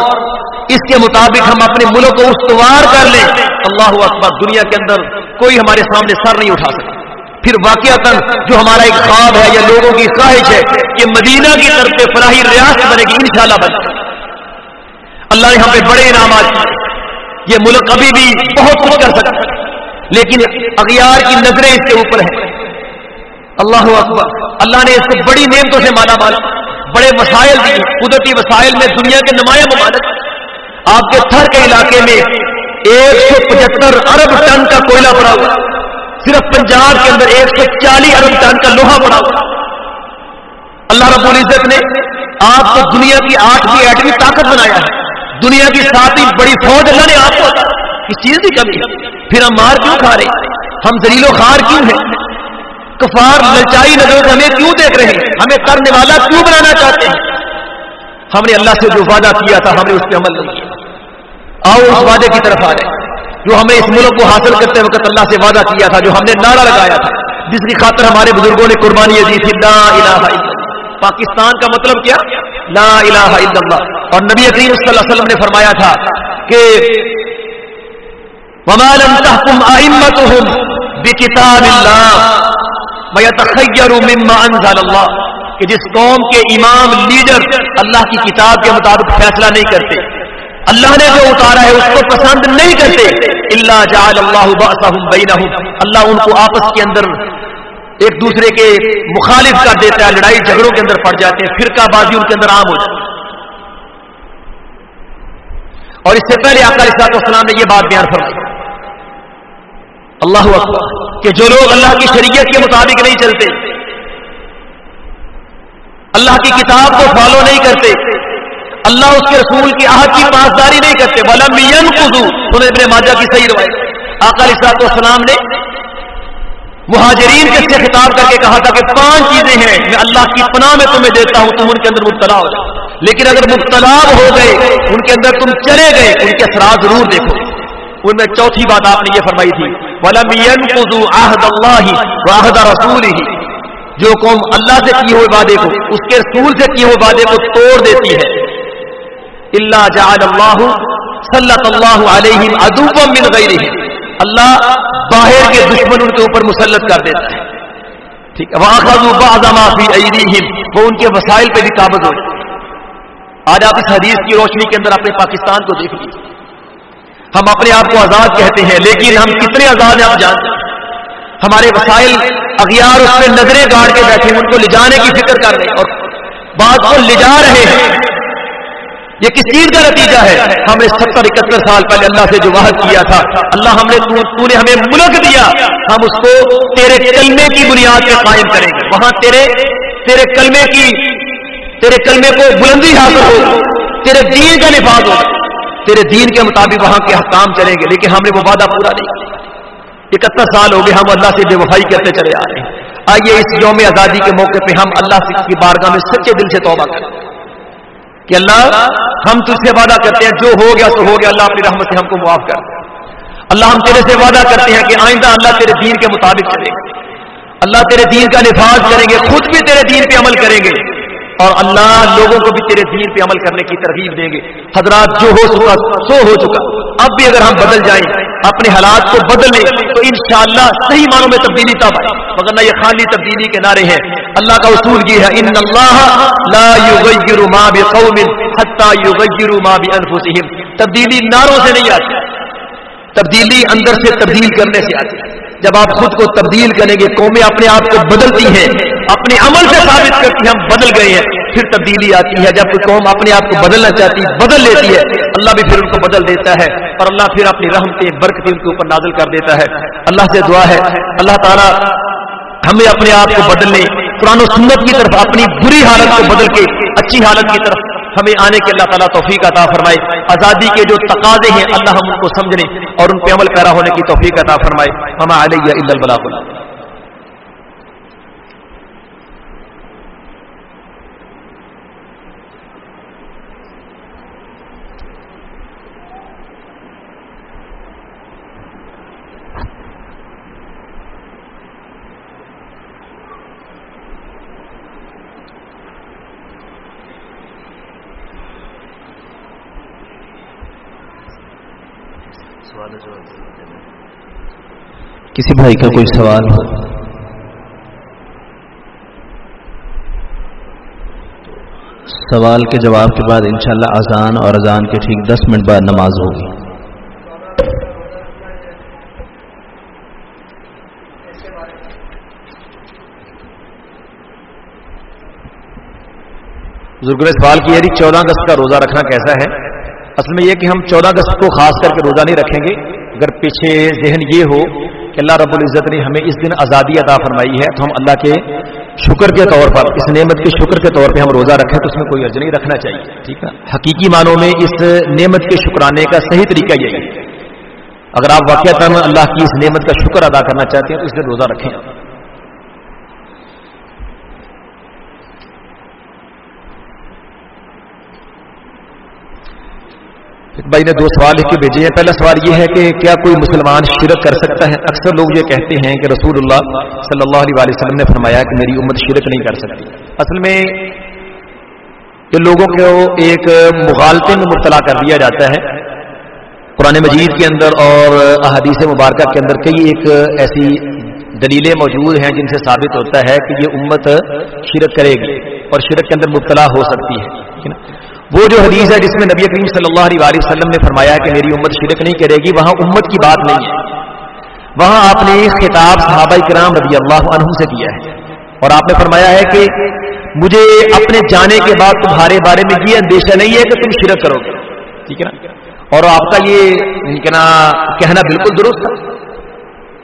اس کے مطابق ہم اپنے ملک کو استوار کر لیں، اللہ اکبر، دنیا کے اندر کوئی ہمارے سامنے سر نہیں اٹھا سکتا۔ پھر واقعات جو ہمارا ایک خواب ہے یا لوگوں کی خواہش ہے کہ مدینہ کی طرف سے فلاحی ریاست بنے گی، انشاءاللہ بنے گی۔ اللہ نے ہم پہ بڑے انعامات یہ ملک ابھی بھی بہت کچھ کر سکتا لیکن اغیار کی نظریں اس کے اوپر ہیں۔ اللہ اکبر، اللہ نے اس کو بڑی نعمتوں سے مالا مالا بڑے وسائل قدرتی وسائل میں دنیا کے نمایاں ممالک۔ آپ کے تھر کے علاقے میں ایک سو پچہتر ارب ٹن کا کوئلہ پڑا ہوا۔ صرف پنجاب کے اندر ایک سو چالیس ارب ٹن کا لوہا پڑا ہوا اللہ رب العزت نے آپ کو دنیا کی آٹھویں ایٹمی طاقت بنایا ہے۔ دنیا کی ساتویں بڑی فوج اللہ نے آپ کو اس چیز کی کمی پھر ہم مار کیوں کھا رہے ہم زلیل و خار کیوں ہیں؟ کفار لچائی نظروں سے ہمیں کیوں دیکھ رہے ہیں؟ ہمیں کرنے والا کیوں بنانا چاہتے ہیں؟ ہم نے اللہ سے جو وعدہ کیا تھا، ہم نے اس پہ عمل نہیں کیا۔ آؤ اس وعدے کی طرف آ رہے جو ہمیں اس ملک کو حاصل کرتے وقت اللہ سے وعدہ کیا تھا، جو ہم نے نعرہ لگایا تھا، جس کی خاطر ہمارے بزرگوں نے قربانی دی تھی، لا الہ الا پاکستان کا مطلب کیا؟ لا الہ الا اللہ۔ اور نبی کریم صلی اللہ علیہ وسلم نے فرمایا تھا کہ وما لم تحكم ائمتهم مما انزل اللہ کہ جس قوم کے امام، لیڈر اللہ کی کتاب کے مطابق فیصلہ نہیں کرتے۔ اللہ نے جو اتارا ہے اس کو پسند نہیں کرتے۔ اللہ جعل اللہ بینہم اللہ ان کو آپس کے اندر ایک دوسرے کے مخالف کر دیتا ہے، لڑائی جھگڑوں کے اندر پڑ جاتے ہیں، فرقہ بازی ان کے اندر عام ہو جاتی اور اس سے پہلے آقا علیہ السلام نے یہ بات بیان فرمائی۔ اللہ اکبر، کہ جو لوگ اللہ کی شریعت کے مطابق نہیں چلتے، اللہ کی کتاب کو فالو نہیں کرتے اللہ اس کے رسول کی آہت کی پاسداری نہیں کرتے۔ بلا ابن ماجہ کی صحیح روایت۔ آقا علیہ السلام نے مہاجرین کے سے خطاب کر کے کہا تھا کہ پانچ چیزیں ہیں، میں اللہ کی پناہ میں تمہیں دیتا ہوں، تم ان کے اندر مبتلا ہو جاؤ۔ لیکن اگر مبتلا ہو گئے، ان کے اندر تم چلے گئے، ان کے اثرات ضرور دیکھو۔ ان میں چوتھی بات آپ نے یہ فرمائی تھی واحد رسول ہی جو قوم اللہ سے کیے ہوئے وعدے کو، اس کے رسول سے کیے ہوئے وعدے کو توڑ دیتی ہے۔ اللہ جعل اللہ صلی اللہ علیہ ادوبا من غیرہ اللہ باہر کے دشمن ان کے اوپر مسلط کر دیتا ہے۔ ٹھیک ہے۔ وہ ان کے وسائل پہ بھی قابض ہو آج آپ اس حدیث کی روشنی کے اندر اپنے پاکستان کو دیکھ لیجیے ہم اپنے آپ کو آزاد کہتے ہیں، لیکن ہم کتنے آزاد ہیں آپ جانتے ہیں۔ ہمارے وسائل اغیار اس پہ نظریں گاڑ کے بیٹھے ان کو لے جانے کی فکر کر رہے ہیں اور بات کو لے جا رہے ہیں۔ یہ کس چیز کا نتیجہ ہے؟ ہم نے ستر اکہتر سال پہلے اللہ سے جو واحد کیا تھا۔ اللہ ہم نے تو نے ہمیں ملک دیا۔ ہم اس کو تیرے کلمے کی بنیاد پہ قائم کریں گے۔ وہاں تیرے تیرے کلمے کی تیرے کلمے کو بلندی حاصل ہو۔ تیرے دین کا نفاذ ہوگا تیرے دین کے مطابق وہاں کے حکام چلیں گے۔ لیکن ہم نے وہ وعدہ پورا نہیں کیا۔ اکہتر سال ہو گئے ہم اللہ سے بے وفائی کرتے چلے آ رہے ہیں۔ آئیے اس یوم آزادی کے موقع پہ ہم اللہ کی بارگاہ میں سچے دل سے توبہ کریں۔ کہ اللہ، ہم تجھ سے وعدہ کرتے ہیں، جو ہو گیا تو ہو گیا، اللہ اپنی رحمت سے ہم کو معاف کر اللہ ہم تیرے سے وعدہ کرتے ہیں کہ آئندہ اللہ تیرے دین کے مطابق چلے گا۔ اللہ تیرے دین کا نفاذ کریں گے، خود بھی تیرے دین پہ عمل کریں گے۔ اور اللہ لوگوں کو بھی تیرے دین پہ عمل کرنے کی ترغیب دیں گے۔ حضرات، جو ہو چکا، سو ہو چکا۔ اب بھی اگر ہم بدل جائیں، اپنے حالات کو بدل لیں تو انشاءاللہ صحیح معنوں میں تبدیلی تب آئے۔ مگر نہ یہ خالی تبدیلی کے نعرے ہیں۔ اللہ کا اصول یہ ہے، ان اللہ لا یغیر ما بقوم حتى یغیروا ما بانفسهم تبدیلی ناروں سے نہیں آتی۔ تبدیلی اندر سے تبدیل کرنے سے آتی۔ ہے جب آپ خود کو تبدیل کریں گے، قومیں اپنے آپ کو بدلتی ہیں، اپنے عمل سے ثابت کرتی ہیں، ہم بدل گئے ہیں، پھر تبدیلی آتی ہے۔ جب کوئی قوم اپنے آپ کو بدلنا چاہتی ہے بدل لیتی ہے، اللہ بھی پھر ان کو بدل دیتا ہے۔ اور اللہ پھر اپنی رحمتیں برکتیں ان کے اوپر نازل کر دیتا ہے۔ اللہ سے دعا ہے، اللہ تعالیٰ ہمیں اپنے آپ کو بدلنے، قرآن و سنت کی طرف اپنی بری حالت کو بدل کے، اچھی حالت کی طرف ہمیں آنے کے اللہ تعالیٰ توفیق عطا فرمائے۔ آزادی کے جو تقاضے ہیں، اللہ ہم ان کو سمجھنے اور ان پہ عمل پیرا ہونے کی توفیق عطا فرمائے۔ ہم علیہ اللہ کسی بھائی کا کوئی سوال ہو۔ سوال کے جواب کے بعد انشاءاللہ اذان اور اذان کے ٹھیک دس منٹ بعد نماز ہوگی۔ بزرگ نے سوال کیا جی چودہ اگست کا روزہ رکھنا کیسا ہے؟ اصل میں یہ کہ ہم چودہ اگست کو خاص کر کے روزہ نہیں رکھیں گے۔ اگر پیچھے ذہن یہ ہو کہ اللہ رب العزت نے ہمیں اس دن آزادی عطا فرمائی ہے تو ہم اللہ کے شکر کے طور پر، اس نعمت کے شکر کے طور پہ ہم روزہ رکھیں تو اس میں کوئی عرض نہیں رکھنا چاہیے۔ ٹھیک ہے؟ حقیقی معنوں میں اس نعمت کے شکرانے کا صحیح طریقہ یہی ہے۔ اگر آپ واقعہ اللہ کی اس نعمت کا شکر ادا کرنا چاہتے ہیں تو اس دن روزہ رکھیں۔ بھائی نے دو سوال لکھ کے بھیجے ہیں پہلا سوال یہ ہے کہ کیا کوئی مسلمان شرک کر سکتا ہے؟ اکثر لوگ یہ کہتے ہیں کہ رسول اللہ صلی اللہ علیہ وسلم نے فرمایا کہ میری امت شرک نہیں کر سکتی۔ اصل میں یہ لوگوں کو ایک مغالطے میں مبتلا کر دیا جاتا ہے، قرآن مجید کے اندر اور احادیث مبارکہ کے اندر کئی ایک ایسی دلیلیں موجود ہیں جن سے ثابت ہوتا ہے کہ یہ امت شرک کرے گی اور شرک کے اندر مبتلا ہو سکتی ہے۔ وہ جو حدیث ہے جس میں نبی کریم صلی اللہ علیہ وسلم نے فرمایا کہ میری امت شرک نہیں کرے گی، وہاں امت کی بات نہیں ہے۔ وہاں آپ نے خطاب صحابہ کرام رضی اللہ عنہ سے کیا ہے۔ اور آپ نے فرمایا ہے کہ مجھے اپنے جانے کے بعد تمہارے بارے میں یہ اندیشہ نہیں ہے کہ تم شرک کرو گے۔ ٹھیک ہے نا؟ اور آپ کا یہ کہنا کہنا بالکل درست ہے۔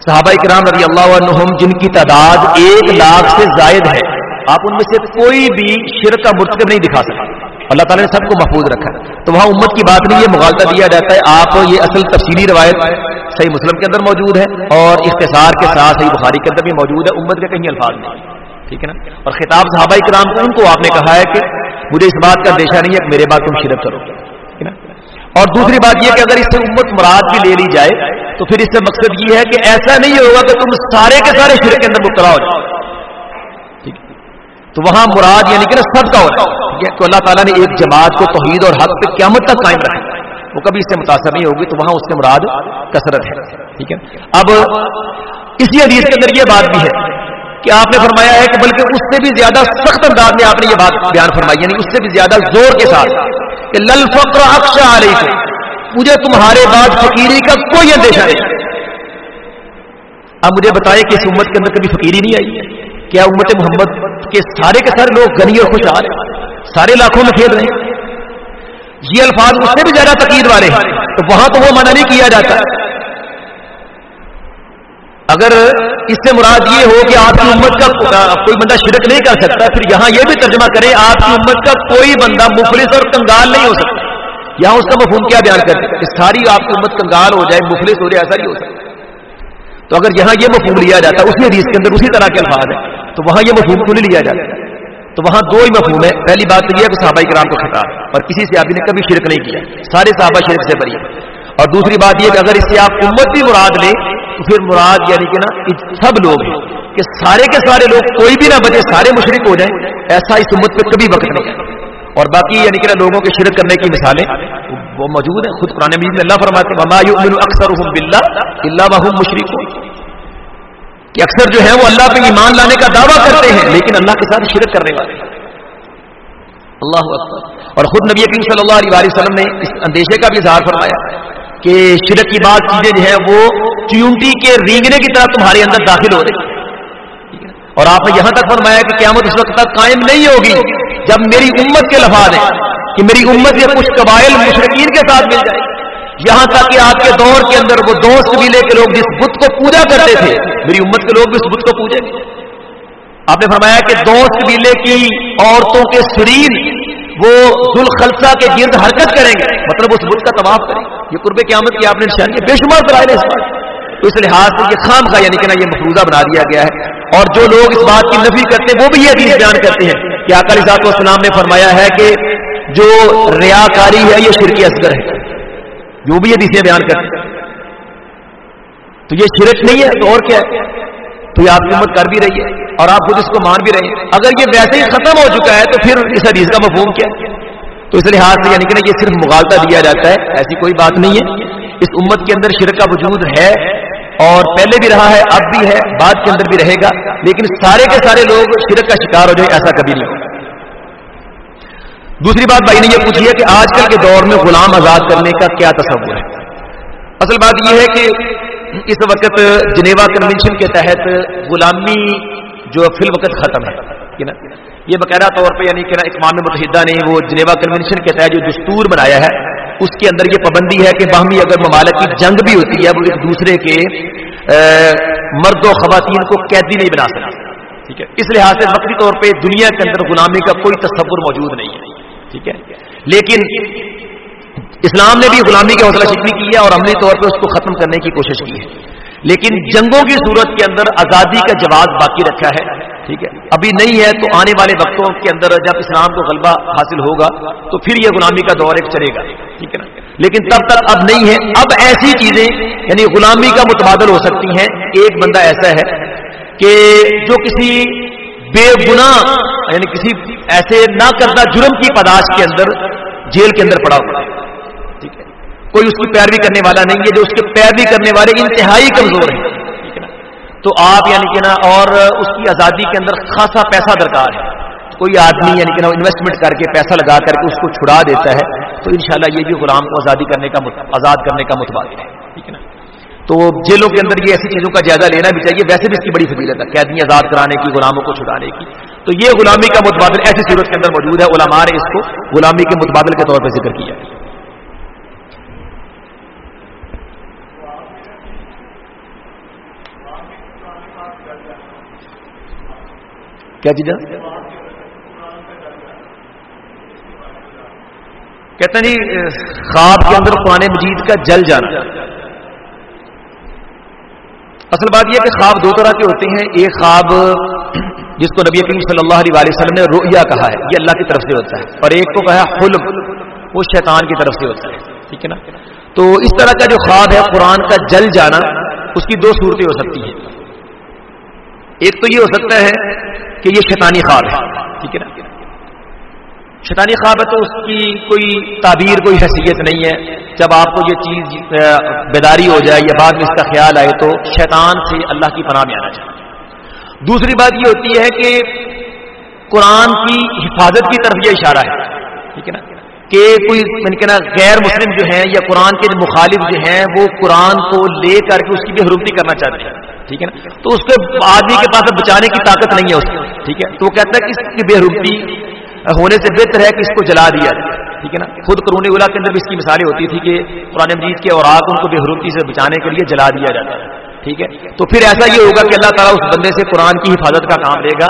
صحابہ کرام رضی اللہ عنہم جن کی تعداد ایک لاکھ سے زائد ہے، آپ ان میں سے کوئی بھی شرک کا مرتکب نہیں دکھا سکتے۔ اللہ تعالیٰ نے سب کو محفوظ رکھا۔ تو وہاں امت کی بات نہیں یہ مغالطہ دیا جاتا ہے، آپ یہ اصل تفصیلی روایت صحیح مسلم کے اندر موجود ہے اور اختصار کے ساتھ صحیح بخاری کے اندر بھی موجود ہے امت کے کہیں الفاظ نہیں ٹھیک ہے نا؟ اور خطاب صحابہ کرام کو، ان کو آپ نے کہا ہے کہ مجھے اس بات کا اندیشہ نہیں ہے کہ میرے بات تم شرک کرو۔ ٹھیک ہے نا؟ اور دوسری بات یہ کہ اگر اس سے امت مراد بھی لے لی جائے تو پھر اس سے مقصد یہ ہے کہ ایسا نہیں ہوگا کہ تم سارے کے سارے شرک کے اندر مبتلا ہو جاؤ۔ تو وہاں مراد یعنی کہ نا سب کا ہوتا ہے۔ تو اللہ تعالیٰ نے ایک جماعت کو توحید اور حق پہ قیامت تک قائم رکھا وہ کبھی اس سے متاثر نہیں ہوگی تو وہاں اس سے مراد کثرت ہے۔ ٹھیک ہے؟ اب اسی حدیث کے اندر یہ بات بھی ہے کہ آپ نے فرمایا ہے کہ بلکہ اس سے بھی زیادہ سخت انداز میں آپ نے یہ بات بیان فرمائی یعنی اس سے بھی زیادہ زور کے ساتھ کہ لل فقر اکشا آ رہی تھی مجھے تمہارے بعد فقیری کا کوئی اندیشہ نہیں۔ اب مجھے بتائیں کہ اس امت کے اندر کبھی فقیری نہیں آئی؟ ہے کیا امت محمد کے سارے کے سارے لوگ غنی اور خوشحال ہیں؟ سارے لاکھوں میں کھیل رہے ہیں۔ یہ الفاظ اس سے بھی زیادہ تقید والے ہیں۔ تو وہاں تو وہ منع نہیں کیا جاتا۔ اگر اس سے مراد یہ ہو کہ آپ کی امت کا کوئی بندہ شرک نہیں کر سکتا، پھر یہاں یہ بھی ترجمہ کرے آپ کی امت کا کوئی بندہ مفلس اور کنگال نہیں ہو سکتا۔ یہاں اس کا مفہوم کیا بیان کرتے ساری آپ کی امت کنگال ہو جائے، مفلس ہو جائے، ایسا نہیں ہو سکتا۔ تو اگر یہاں یہ مفہوم لیا جاتا ہے اسی حدیث کے اندر اسی طرح کے الفاظ ہیں، تو وہاں یہ مفہوم کیوں نہیں لیا جاتا؟ تو وہاں دو ہی مفہوم ہے پہلی بات تو یہ ہے کہ صحابہ کرام کو خطاب، اور کسی سے نے کبھی شرک نہیں کیا، سارے صحابہ شرک سے بری۔ اور دوسری بات یہ کہ اگر اس سے آپ امت بھی مراد لیں، تو پھر مراد یعنی کہ نا سب لوگ ہیں کہ سارے کے سارے لوگ کوئی بھی نہ بچے، سارے مشرق ہو جائیں، ایسا اس امت پہ کبھی وقت نہیں۔ اور باقی یعنی کہ لوگوں کے شرک کرنے کی مثالیں وہ موجود ہیں، خود قرآن مجید میں اللہ فرماتے اکثر اللہ مشرق کہ اکثر جو ہے وہ اللہ پہ ایمان لانے کا دعویٰ کرتے ہیں، لیکن اللہ کے ساتھ شرک کرنے والے اللہ اکبر۔ اور خود نبی کریم صلی اللہ علیہ وسلم نے اس اندیشے کا بھی اظہار فرمایا کہ شرک کی بات چیزیں جو ہے وہ چیونٹی کے رینگنے کی طرح تمہارے اندر داخل ہو رہی ہیں۔ اور آپ نے یہاں تک فرمایا کہ قیامت اس وقت تک قائم نہیں ہوگی جب میری امت کے لفاظ ہیں، کہ میری امت یہ کچھ قبائل مشرقین کے ساتھ مل جائے یہاں تک کہ آپ کے دور کے اندر وہ دوست قبیلے کے لوگ جس بت کو پوجا کرتے تھے، میری امت کے لوگ بھی اس بت کو پوجیں گے۔ آپ نے فرمایا کہ دوست قبیلے کی عورتوں کے سرین وہ ذوالخلسہ کے گرد حرکت کریں گے۔ مطلب اس بت کا طواف کریں گے۔ یہ قرب قیامت کی آپ نے نشانی بے شمار کرائے اس تو اس لحاظ سے یہ خام کا یعنی کہ نا یہ مفروضہ بنا دیا گیا ہے۔ اور جو لوگ اس بات کی نفی کرتے ہیں، وہ بھی یہ حدیث بیان کرتے ہیں کہ آکر ذات والسلام نے فرمایا ہے کہ جو ریاکاری ہے، یہ شرکی اصغر ہے۔ جو بھی حدیثیں بیان کرتے تو یہ شرک نہیں ہے، تو اور کیا ہے؟ تو یہ آپ کی امت کر بھی رہی ہے اور آپ خود اس کو مان بھی رہے ہیں۔ اگر یہ ویسے ہی ختم ہو چکا ہے، تو پھر اس حدیث کا مفہوم کیا تو اس لحاظ سے یعنی کہ یہ صرف مغالطہ دیا جاتا ہے، ایسی کوئی بات نہیں ہے۔ اس امت کے اندر شرک کا وجود ہے اور پہلے بھی رہا ہے، اب بھی ہے، بعد کے اندر بھی رہے گا، لیکن سارے کے سارے لوگ شرک کا شکار ہو جائے ایسا کبھی نہیں دوسری بات بھائی نے یہ پوچھی ہے کہ آج کل کے دور میں غلام آزاد کرنے کا کیا تصور ہے؟ اصل بات یہ ہے کہ اس وقت جنیوا کنونشن کے تحت غلامی جو فی الوقت ختم ہے نا؟ یہ باقاعدہ طور پہ یعنی کہ اقوام متحدہ نے وہ جنیوا کنونشن کے تحت جو دستور بنایا ہے اس کے اندر یہ پابندی ہے کہ باہمی اگر ممالک کی جنگ بھی ہوتی ہے، وہ ایک دوسرے کے مرد و خواتین کو قیدی نہیں بنا سکتے۔ ٹھیک ہے؟ اس لحاظ سے وقتی طور پہ دنیا کے اندر غلامی کا کوئی تصور موجود نہیں ہے۔ ٹھیک ہے؟ لیکن اسلام نے بھی غلامی کا حوصلہ شکنی کی ہے اور عملی طور پہ اس کو ختم کرنے کی کوشش کی ہے۔ لیکن جنگوں کی صورت کے اندر آزادی کا جواب باقی رکھا ہے۔ ٹھیک ہے۔ ابھی نہیں ہے تو آنے والے وقتوں کے اندر جب اسلام کو غلبہ حاصل ہوگا تو پھر یہ غلامی کا دور ایک چلے گا۔ ٹھیک ہے۔ نا لیکن تب تک اب نہیں ہے۔ اب ایسی چیزیں یعنی غلامی کا متبادل ہو سکتی ہیں۔ ایک بندہ ایسا ہے کہ جو کسی بے گناہ یعنی کسی ایسے نہ کرتا جرم کی پداش کے اندر جیل کے اندر پڑا ہوا ہے۔ کوئی اس کی پیروی کرنے والا نہیں ہے، جو اس کے پیروی کرنے والے انتہائی کمزور ہیں۔ تو آپ یعنی کہ نا، اور اس کی آزادی کے اندر خاصا پیسہ درکار ہے۔ کوئی آدمی یعنی کہ نا انویسٹمنٹ کر کے پیسہ لگا کر کے اس کو چھڑا دیتا ہے، تو انشاءاللہ یہ بھی غلام کو آزادی کرنے کا آزاد کرنے کا متبادل ہے۔ ٹھیک ہے نا؟ تو جیلوں کے اندر یہ ایسی چیزوں کا جائزہ لینا بھی چاہیے، ویسے بھی اس کی بڑی فضیلت ہے قیدی آزاد کرانے کی، غلاموں کو چھڑانے کی۔ تو یہ غلامی کا متبادل ایسی صورت کے اندر موجود ہے، علماء نے اس کو غلامی کے متبادل کے طور پہ ذکر کیا کیا چیز کہتے ہیں جی خواب کے اندر قرآن مجید کا جل جانا۔ اصل بات یہ کہ خواب دو طرح کے ہوتے ہیں۔ ایک خواب جس کو نبی کریم صلی اللہ علیہ وسلم نے رویا کہا ہے، یہ اللہ کی طرف سے ہوتا ہے۔ اور ایک کو کہا حلم، وہ شیطان کی طرف سے ہوتا ہے۔ ٹھیک ہے نا؟ تو اس طرح کا جو خواب ہے، قرآن کا جل جانا، اس کی دو صورتیں ہو سکتی ہیں۔ ایک تو یہ ہو سکتا ہے کہ یہ شیطانی خواب ہے۔ ٹھیک ہے نا؟ شیطانی خواب ہے تو اس کی کوئی تعبیر، کوئی حیثیت نہیں ہے۔ جب آپ کو یہ چیز بیداری ہو جائے یا بعد میں اس کا خیال آئے تو شیطان سے اللہ کی پناہ میں آنا چاہیے۔ دوسری بات یہ ہوتی ہے کہ قرآن کی حفاظت کی طرف یہ اشارہ ہے۔ ٹھیک ہے نا؟ کہ کوئی یعنی کہنا غیر مسلم جو ہیں یا قرآن کے مخالف جو ہیں وہ قرآن کو لے کر کے اس کی بے حرمتی کرنا چاہتے ہیں، ٹھیک ہے نا؟ تو اس کے آدمی کے پاس بچانے کی طاقت نہیں ہے اس کی، ٹھیک ہے؟ تو وہ کہتا ہے کہ اس کی بے حرمتی ہونے سے بہتر ہے کہ اس کو جلا دیا جائے ٹھیک ہے نا؟ خود قرون اولا کے اندر بھی اس کی مثالیں ہوتی تھی کہ قرآن مجید کے اور آگ ان کو بے حرمتی سے بچانے کے لیے جلا دیا جاتا ہے، ٹھیک ہے؟ تو پھر ایسا یہ ہوگا کہ اللہ تعالیٰ اس بندے سے قرآن کی حفاظت کا کام دے گا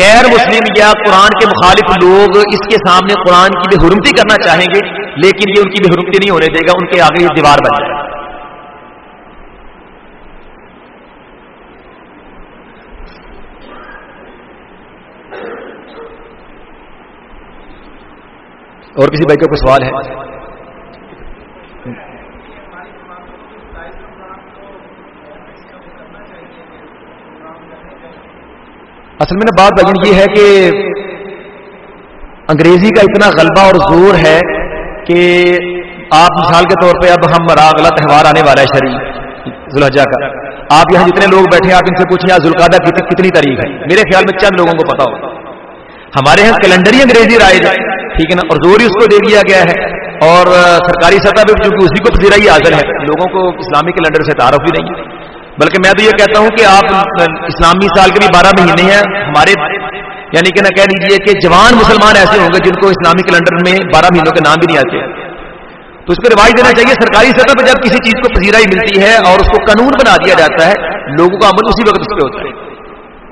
غیر مسلم یا قرآن کے مخالف لوگ اس کے سامنے قرآن کی بے حرمتی کرنا چاہیں گے، لیکن یہ ان کی بے حرمتی نہیں ہونے دے گا، ان کے آگے یہ دیوار بن جائے۔ اور کسی بھائی کا کوئی سوال ہے؟ اصل میں بات بھائی یہ ہے کہ انگریزی کا اتنا غلبہ اور زور ہے کہ آپ مثال کے طور پہ اب ہم اگلا تہوار آنے والا ہے شریف ذوالحجہ کا۔ آپ یہاں جتنے لوگ بیٹھے ہیں، آپ ان سے پوچھیں ذوالقادہ کتنی تاریخ ہے؟ میرے خیال میں چند لوگوں کو پتا ہوگا۔ ہمارے یہاں کیلنڈر ہی انگریزی رائے جائے ٹھیک ہے نا؟ اور زور ہی اس کو دے دیا گیا ہے۔ اور سرکاری سطح پہ چونکہ اسی کو پذیرا ہی حاضر ہے۔ لوگوں کو اسلامی کیلنڈر سے تعارف ہی نہیں۔ بلکہ میں تو یہ کہتا ہوں کہ آپ، اسلامی سال کے بھی بارہ مہینے ہیں، ہمارے یعنی کہ نہ کہہ لیجیے کہ جوان مسلمان ایسے ہوں گے جن کو اسلامی کیلنڈر میں بارہ مہینوں کے نام بھی نہیں آتے۔ تو اس کو رواج دینا چاہیے، سرکاری سطح پہ جب کسی چیز کو پذیرائی ملتی ہے اور اس کو قانون بنا دیا جاتا ہے، لوگوں کا عمل اسی وقت اس پہ ہوتا ہے۔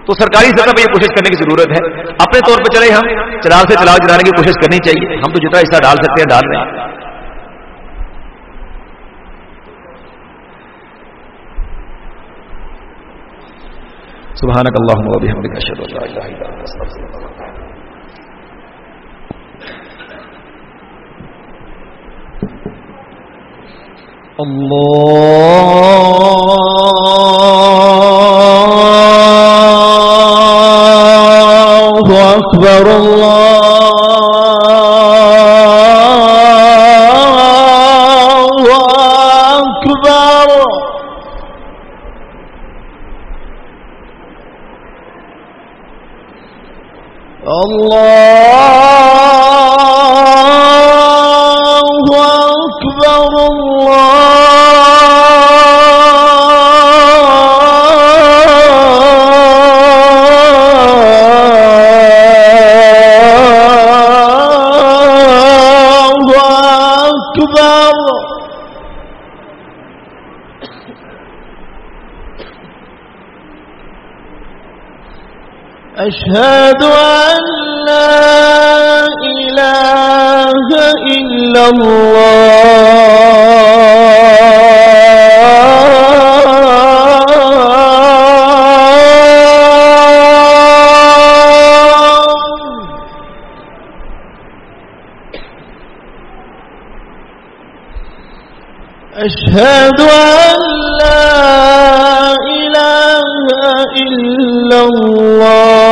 تو سرکاری سطح پہ یہ کوشش کرنے کی ضرورت ہے۔ اپنے طور پہ چلے ہم، چراغ سے چلاؤ جلانے کی کوشش کرنی چاہیے۔ ہم تو جتنا حصہ ڈال سکتے ہیں، ڈال رہے ہیں۔ سبحانك اللهم وبحمدك اشهد ان لا اله الا انت استغفرك الله أكبر الله الله أكبر الله أكبر أشهد أن أشهد أن لا إله إلا الله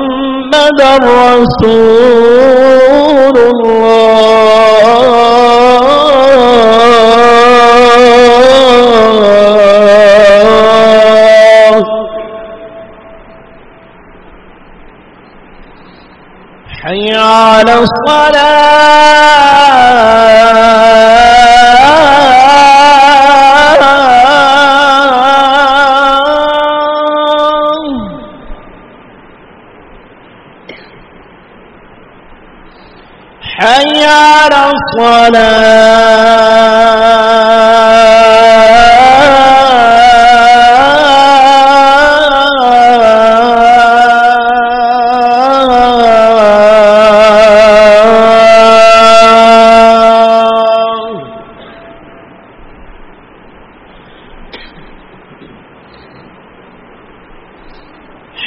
محمد رسول الله حي على الصلاة.